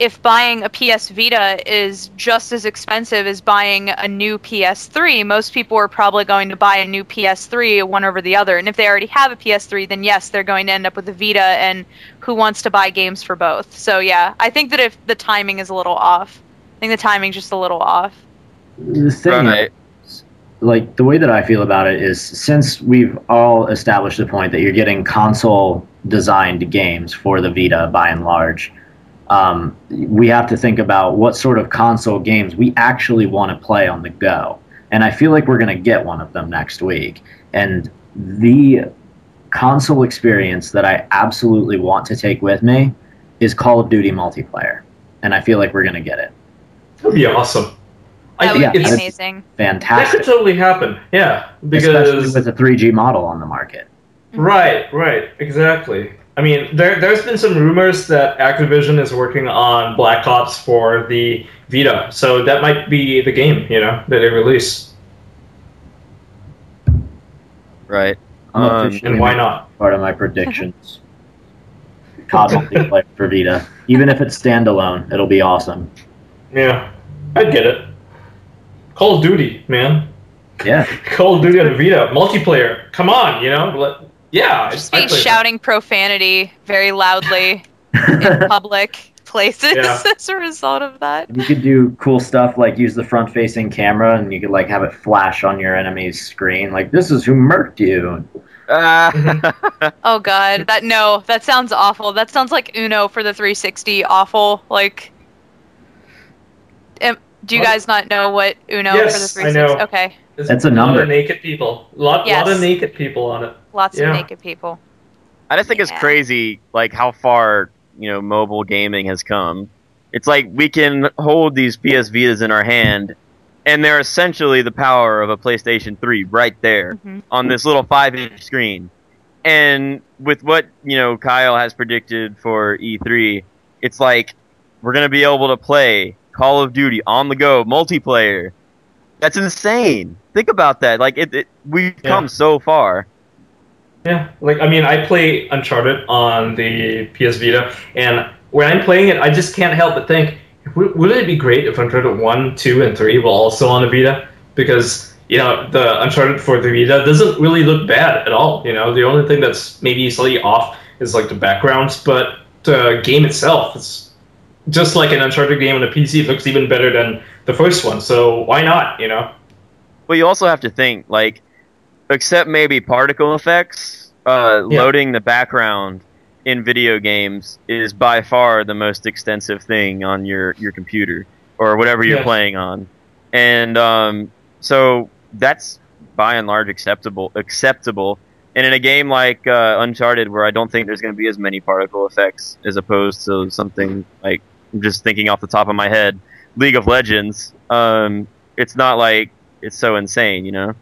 if buying a PS Vita is just as expensive as buying a new PS3, most people are probably going to buy a new PS3 one over the other. And if they already have a PS3, then yes, they're going to end up with a Vita. And who wants to buy games for both? So yeah, I think that if the timing is a little off, I think the timing's just a little off. The thing Right. is, like the way that I feel about it is since we've all established the point that you're getting console designed games for the Vita by and large, um, we have to think about what sort of console games we actually want to play on the go. And I feel like we're going to get one of them next week. And the console experience that I absolutely want to take with me is Call of Duty multiplayer. And I feel like we're going to get it. That'd be awesome. I That think would be it's, it's- amazing. that could totally happen. Yeah. Especially Because with a 3G model on the market. Right, right, exactly. I mean, there, there's been some rumors that Activision is working on Black Ops for the Vita, so that might be the game, you know, that they release. Right. Um, And why not? Part of my predictions. COD multiplayer for Vita. Even if it's standalone, it'll be awesome. Yeah, I'd get it. Call of Duty, man. Yeah. Call of Duty on the Vita, multiplayer. Come on, you know. Let, yeah, Just be play that. shouting profanity very loudly in public places Yeah. as a result of that. You could do cool stuff like use the front facing camera and you could like have it flash on your enemy's screen like this is who murked you. Ah. Oh god, that no, that sounds awful. That sounds like Uno for the 360. Awful. Like, am, do you guys not know what Uno Yes, for the 360? I know. Okay, There's That's a lot number. of naked people. Lot, Yes. lot of naked people on it. Lots Yeah. of naked people. I just think it's crazy, like how far you know mobile gaming has come. It's like we can hold these PS Vitas in our hand, and they're essentially the power of a PlayStation 3 right there Mhm. on this little five inch screen. And with what, you know, Kyle has predicted for E3, it's like we're going to be able to play Call of Duty on the go multiplayer. That's insane. Think about that. Like, it, it we've Yeah. come so far. Yeah, like I mean, I play Uncharted on the PS Vita, and when I'm playing it, I just can't help but think, would it be great if Uncharted One, Two, and Three were also on the Vita? Because you know, the Uncharted for the Vita doesn't really look bad at all. You know, the only thing that's maybe slightly off is like the backgrounds, but the game itself is just like an Uncharted game on a PC. It looks even better than the first one. So why not? You know? But you also have to think, like, except maybe particle effects, uh, Yeah. loading the background in video games is by far the most extensive thing on your, your computer or whatever you're playing on. And um, so that's by and large acceptable. Acceptable. And in a game like uh, Uncharted, where I don't think there's going to be as many particle effects as opposed to something like I'm just thinking off the top of my head, League of Legends. Um, it's not like it's so insane, you know.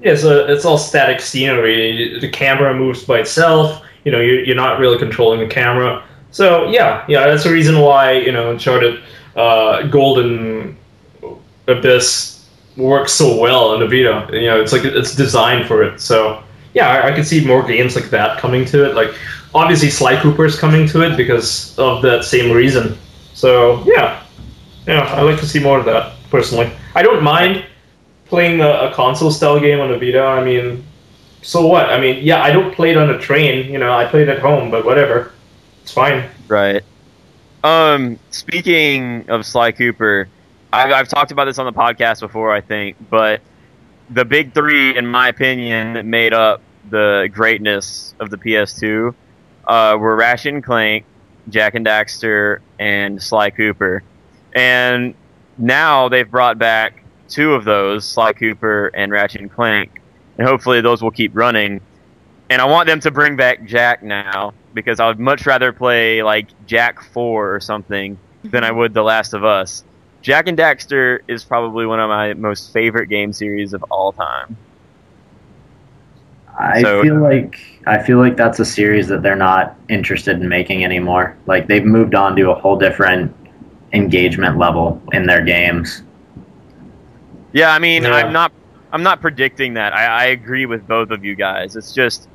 Yeah, it's a, it's all static scenery. The camera moves by itself. You know, you're, you're not really controlling the camera. So yeah, yeah, that's the reason why you know Uncharted uh, Golden Abyss works so well in the Vita. You know, it's like it's designed for it. So yeah, I, I could see more games like that coming to it. Like obviously Sly Cooper is coming to it because of that same reason. So yeah, yeah, I like to see more of that personally. I don't mind playing a, a console style game on a Vita. I mean, so what? I mean, yeah, I don't play it on a train. You know, I play it at home, but whatever, it's fine. Right. Um, speaking of Sly Cooper, I've, I've talked about this on the podcast before, I think, but the big three, in my opinion, that made up the greatness of the PS2 uh, were Ratchet and Clank, Jak and Daxter, and Sly Cooper. And now they've brought back two of those, Sly Cooper and Ratchet and Clank, and hopefully those will keep running. And I want them to bring back Jak now because I would much rather play like Jak 4 or something than I mhm. would The Last of Us. Jak and Daxter is probably one of my most favorite game series of all time. I So- feel like I feel like that's a series that they're not interested in making anymore. Like they've moved on to a whole different engagement level in their games. Yeah, I mean, Yeah. I'm not I'm not predicting that. I, I agree with both of you guys. It's just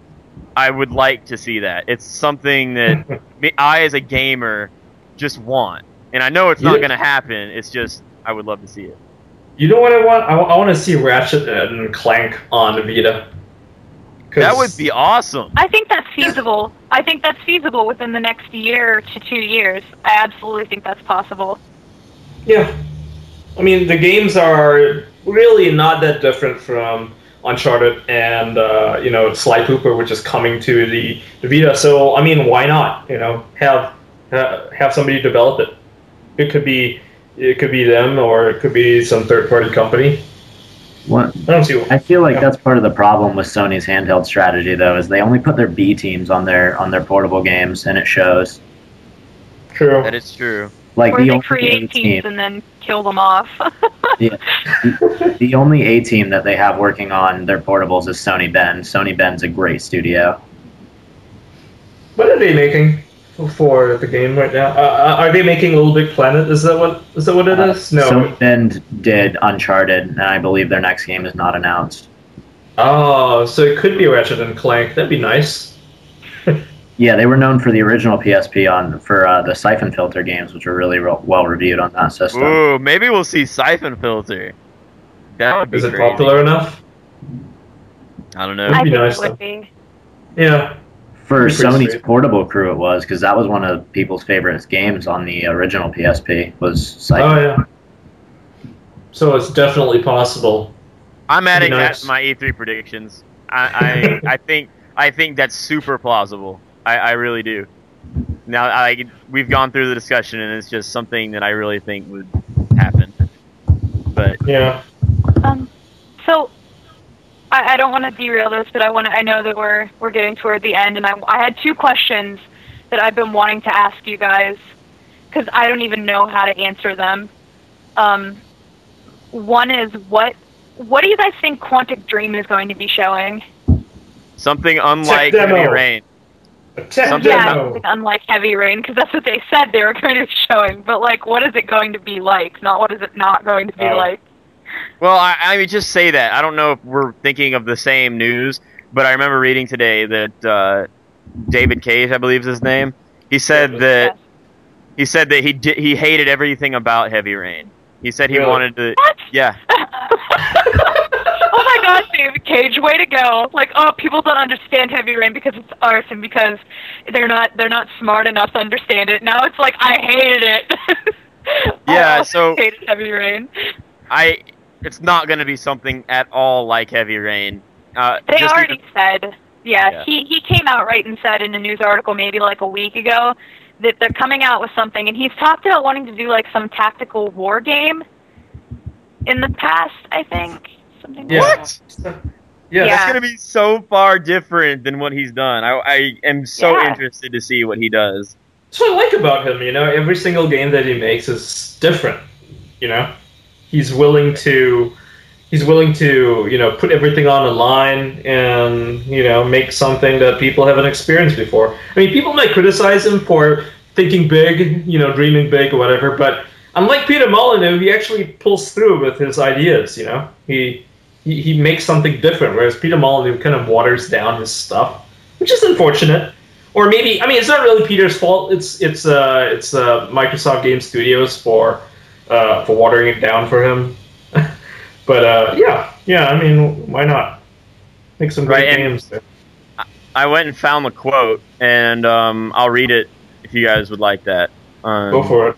I would like to see that. It's something that I, as a gamer, just want, and I know it's not Yeah. going to happen. It's just I would love to see it. You know what I want? I, want to see Ratchet and Clank on Vita. That would be awesome. I think that's feasible. I think that's feasible within the next year to two years. I absolutely think that's possible. Yeah. I mean, the games are really not that different from Uncharted and, uh, you know, Sly Cooper, which is coming to the, the Vita. So, I mean, why not? You know, have uh, have somebody develop it. It could be it could be them or it could be some third party company. What I don't see. I feel like Yeah. that's part of the problem with Sony's handheld strategy, though, is they only put their B teams on their on their portable games, and it shows. True. That is true. Like Or the they only A create team, teams and then kill them off. the only A team that they have working on their portables is Sony Bend. Sony Bend's a great studio. What are they making for the game right now? Uh, are they making Little Big Planet? Is that what is that what it is? No. Sony Bend did Uncharted, and I believe their next game is not announced. Oh, so it could be Ratchet and Clank. That'd be nice. Yeah, they were known for the original PSP on for uh, the Siphon Filter games, which were really re- well reviewed on that system. Ooh, maybe we'll see Siphon Filter. That would be Is it crazy. popular enough? I don't know. That'd I be think nice, it would be. Yeah. For Sony's sweet. portable crew, it was because that was one of people's favorite games on the original PSP. Was Siphon. Oh yeah. So it's definitely possible. I'm adding nice. that to my E3 predictions. I, I, I think I think that's super plausible. I, I really do. Now, I we've gone through the discussion, and it's just something that I really think would happen. But Yeah. Um, so I, I don't want to derail this, but I want to. I know that we're we're getting toward the end, and I I had two questions that I've been wanting to ask you guys, because I don't even know how to answer them. Um, one is what what do you guys think Quantic Dream is going to be showing? Something unlike demo. Heavy Rain. A tech Yeah, demo. something unlike Heavy Rain, because that's what they said they were going to be showing. But like, what is it going to be like? Not what is it not going to be Oh. like? Well, I, I mean, just say that. I don't know if we're thinking of the same news, but I remember reading today that uh, David Cage, I believe is his name, he said that he said that he di- he hated everything about Heavy Rain. He said he Really? wanted to. What? Yeah, oh David Cage, way to go! Like, oh, people don't understand Heavy Rain because it's art and because they're not they're not smart enough to understand it. Now it's like I hated it. Yeah, I so- hated Heavy Rain. I. It's not going to be something at all like Heavy Rain. Uh, They already even- said, yeah, Yeah. he he came out right and said in a news article maybe like a week ago that they're coming out with something, and he's talked about wanting to do like some tactical war game. In the past, I think something. Yeah. like What? Yeah. Yeah. That's going to be so far different than what he's done. I, I am so Yeah. interested to see what he does. That's what I like about him. You know, every single game that he makes is different. You know, he's willing to he's willing to you know put everything on the line and you know make something that people haven't experienced before. I mean, people might criticize him for thinking big, you know, dreaming big or whatever, but unlike Peter Molyneux, he actually pulls through with his ideas. You know, he he, he makes something different, whereas Peter Molyneux kind of waters down his stuff, which is unfortunate or maybe I mean it's not really Peter's fault. It's it's uh it's uh Microsoft Game Studios for uh for watering it down for him. but uh yeah yeah I mean why not make some great Right, games. There. I went and found the quote, and um, I'll read it if you guys would like that. Um, Go for it.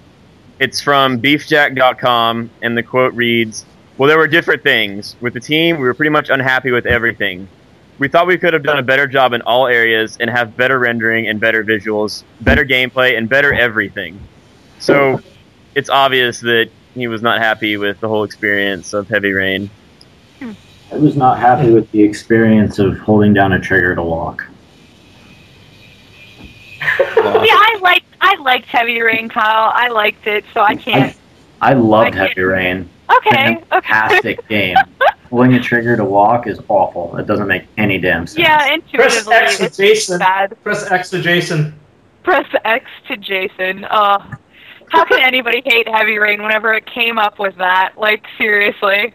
It's from beefjack.com, and the quote reads Well, there were different things. With the team, we were pretty much unhappy with everything. We thought we could have done a better job in all areas and have better rendering and better visuals, better gameplay, and better everything. So it's obvious that he was not happy with the whole experience of Heavy Rain. I was not happy with the experience of holding down a trigger to walk. Yeah, I liked I liked Heavy Rain, Kyle. I liked it, so I can't. I loved I can't- Heavy Rain. Okay, okay. Fantastic game. Pulling a trigger to walk is awful. It doesn't make any damn sense. Yeah, Press X with it's Jason. bad. Press X to Jason. Press X to Jason. Uh, how can anybody hate Heavy Rain whenever it came up with that? Like seriously,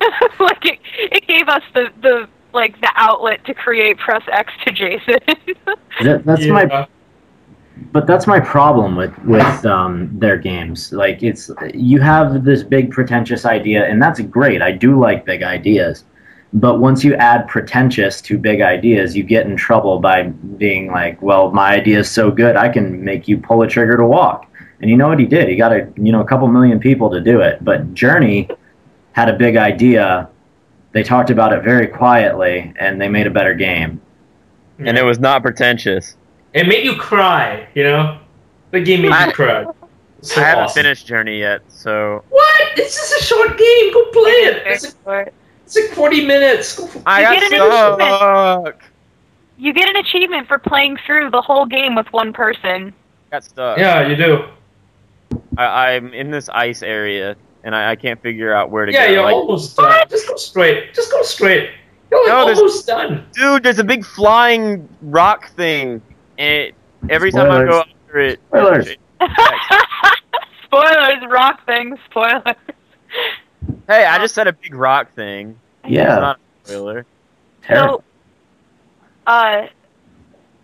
like it, it gave us the the like the outlet to create Press X to Jason. That, that's yeah. my but that's my problem with with um, their games. Like it's you have this big pretentious idea, and that's great. I do like big ideas, but once you add pretentious to big ideas, you get in trouble by being like, "Well, my idea is so good, I can make you pull a trigger to walk." And you know what he did? He got a you know a couple million people to do it. But Journey had a big idea. They talked about it very quietly, and they made a better game. And it was not pretentious. It made you cry. You know, the game made I- you cry. So I haven't awesome. finished Journey yet, so What? It's just a short game. Go play it. It's like, it's like 40 minutes. Go I You got get an stuck. you get an achievement for playing through the whole game with one person. Got stuck. yeah, you do. I, I'm in this ice area, and I, I can't figure out where to Yeah, go. you're Like, almost done. Just go straight. Just go straight. You're like No, almost done. dude, there's a big flying rock thing, and it, every time I go after it, Spoilers. Spoilers, rock things, spoilers. Hey, I just said a big rock thing. It's Yeah, not a spoiler. So, uh,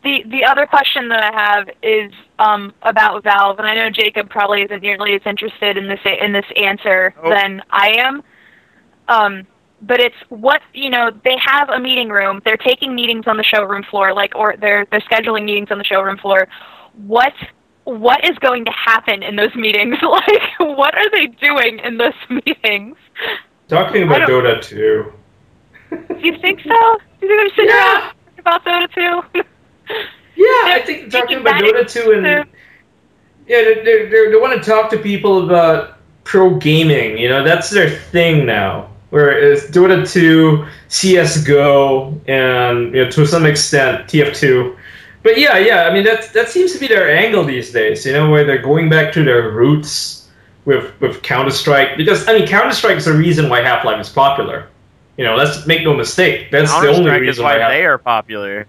the the other question that I have is um, about Valve, and I know Jacob probably isn't nearly as interested in this in this answer Nope. than I am. Um, but it's what you know. They have a meeting room. They're taking meetings on the showroom floor, like or they're they're scheduling meetings on the showroom floor. What what is going to happen in those meetings? Like, what are they doing in those meetings? Talking about Dota 2. Do you think so? Do you think they're sitting Yeah. about Dota 2? Yeah, I They're think talking about Dota 2 and into- yeah, they, they want to talk to people about pro gaming. You know, that's their thing now. Whereas Dota 2, CS:GO, and you know, to some extent TF2, but yeah, yeah. I mean, that that seems to be their angle these days. You know, where they're going back to their roots with with Counter Strike. Because I mean, Counter Strike is the reason why Half Life is popular. You know, let's make no mistake. That's the only Counter-Strike is reason why Half- they are popular.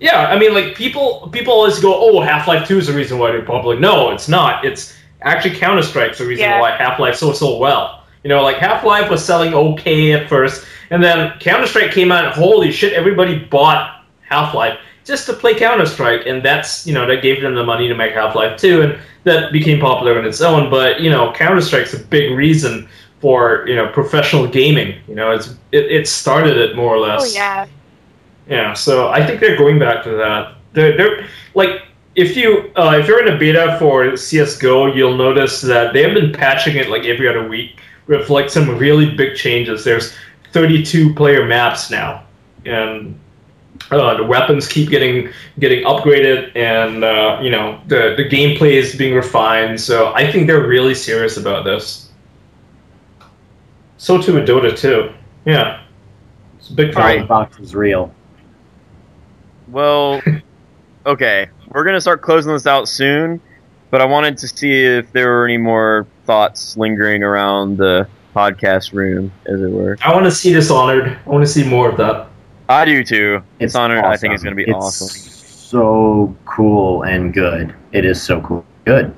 Yeah, I mean, like people people always go, "Oh, Half Life Two is the reason why they're popular." No, it's not. It's actually Counter Strike's the reason Yeah. why Half Life sold so well. You know, like Half Life was selling okay at first, and then Counter Strike came out. Holy shit! Everybody bought Half Life just to play Counter Strike, and that's you know that gave them the money to make Half Life Two, and that became popular on its own. But you know, Counter Strike's a big reason for you know professional gaming. You know, it's it, it started it more or less. Oh yeah. Yeah, so I think they're going back to that. They're, they're like if you uh, if you're in a beta for CS:GO, you'll notice that they have been patching it like every other week with like some really big changes. There's 32 player maps now, and uh, the weapons keep getting getting upgraded, and uh, you know the the gameplay is being refined. So I think they're really serious about this. So too with Dota 2. Yeah, it's a big problem. Box is real. Well, okay, we're gonna start closing this out soon, but I wanted to see if there were any more thoughts lingering around the podcast room, as it were. I want to see Dishonored. I want to see more of that. I do too. It's Dishonored, I think awesome. it's gonna be It's awesome. So cool and good. It is so cool. Good.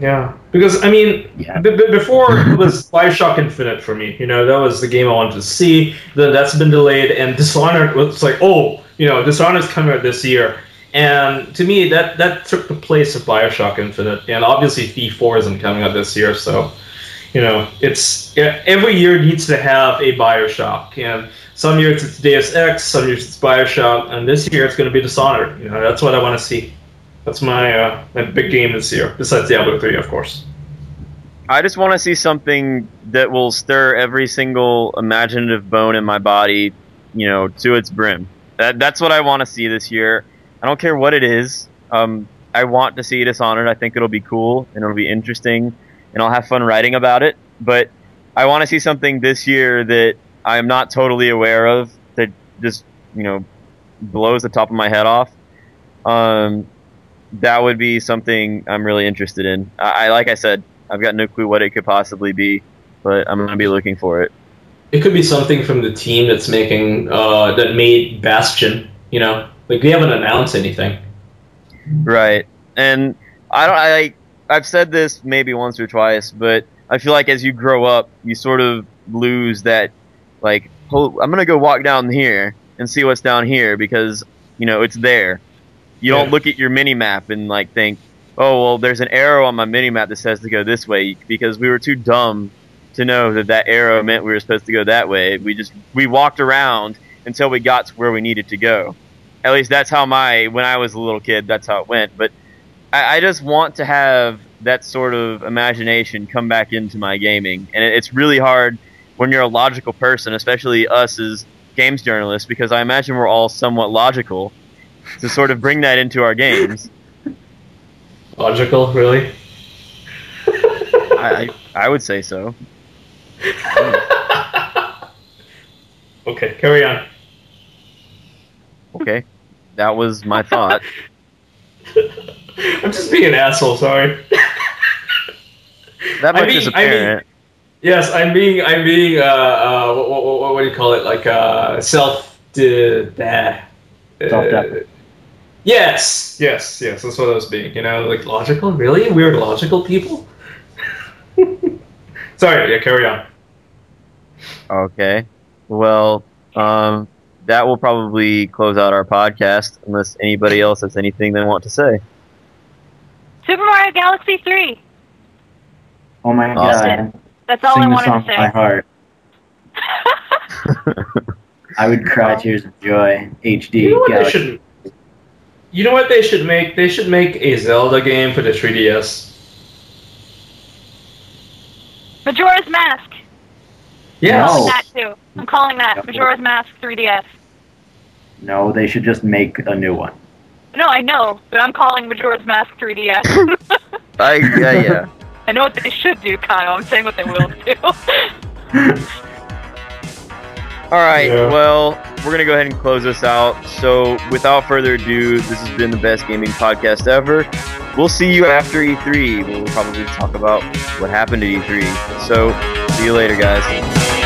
Yeah, because I mean, Yeah. b- b- before it was Bioshock Infinite for me. You know, that was the game I wanted to see. Then that's been delayed, and Dishonored was like, oh, you know, Dishonored's coming out this year. And to me, that that took the place of Bioshock Infinite. And obviously, Thief Four isn't coming out this year, so you know, it's every year needs to have a Bioshock. And some years it's Deus Ex, some years it's Bioshock, and this year it's going to be Dishonored. You know, that's what I want to see. That's my uh, my big game this year, besides Diablo three, of course. I just want to see something that will stir every single imaginative bone in my body, you know, to its brim. That that's what I want to see this year. I don't care what it is. Um, I want to see Dishonored. I think it'll be cool and it'll be interesting, and I'll have fun writing about it. But I want to see something this year that I am not totally aware of that just you know blows the top of my head off. Um, that would be something I'm really interested in. I, I like I said, I've got no clue what it could possibly be, but I'm gonna be looking for it. It could be something from the team that's making uh, that made Bastion. You know, like we haven't announced anything. Right. And I don't I I've said this maybe once or twice, but I feel like as you grow up, you sort of lose that like oh, I'm going to go walk down here and see what's down here because, you know, it's there. You don't look at your mini map and like think, "Oh, well there's an arrow on my mini map that says to go this way" because we were too dumb to know that that arrow meant we were supposed to go that way. We just we walked around until we got to where we needed to go. At least that's how my when I was a little kid, that's how it went. But I, I just want to have that sort of imagination come back into my gaming, and it, it's really hard when you're a logical person, especially us as games journalists, because I imagine we're all somewhat logical to sort of bring that into our games. Logical, really? I, I I would say so. okay, carry on. Okay, that was my thought. I'm just being an asshole. Sorry. That I much mean- is I mean- apparent. Yes, I'm being I'm being uh, uh what, what, what, what do you call it? Like uh self uh, Self-deprecating. Yes, yes, yes. That's what I was being. You know, like logical. Really we're logical people. Sorry. Yeah, carry on. Okay. Well, um, that will probably close out our podcast unless anybody else has anything they want to say. Super Mario Galaxy 3. Oh my Awesome. god. That's all Sing I the wanted song to from my heart. I would cry tears of joy. HD. You know what they Galaxy. should. You know what they should make? They should make a Zelda game for the 3DS. Majora's Mask. Yes. No. That too. I'm calling that No. Majora's Mask 3DS. No, they should just make a new one. No, I know, but I'm calling Majora's Mask 3DS. I yeah yeah. I know what they should do, Kyle. I'm saying what they will do. All right. Yeah. Well, we're gonna go ahead and close this out. So, without further ado, this has been the best gaming podcast ever. We'll see you after E3. We'll probably talk about what happened at E3. So, see you later, guys.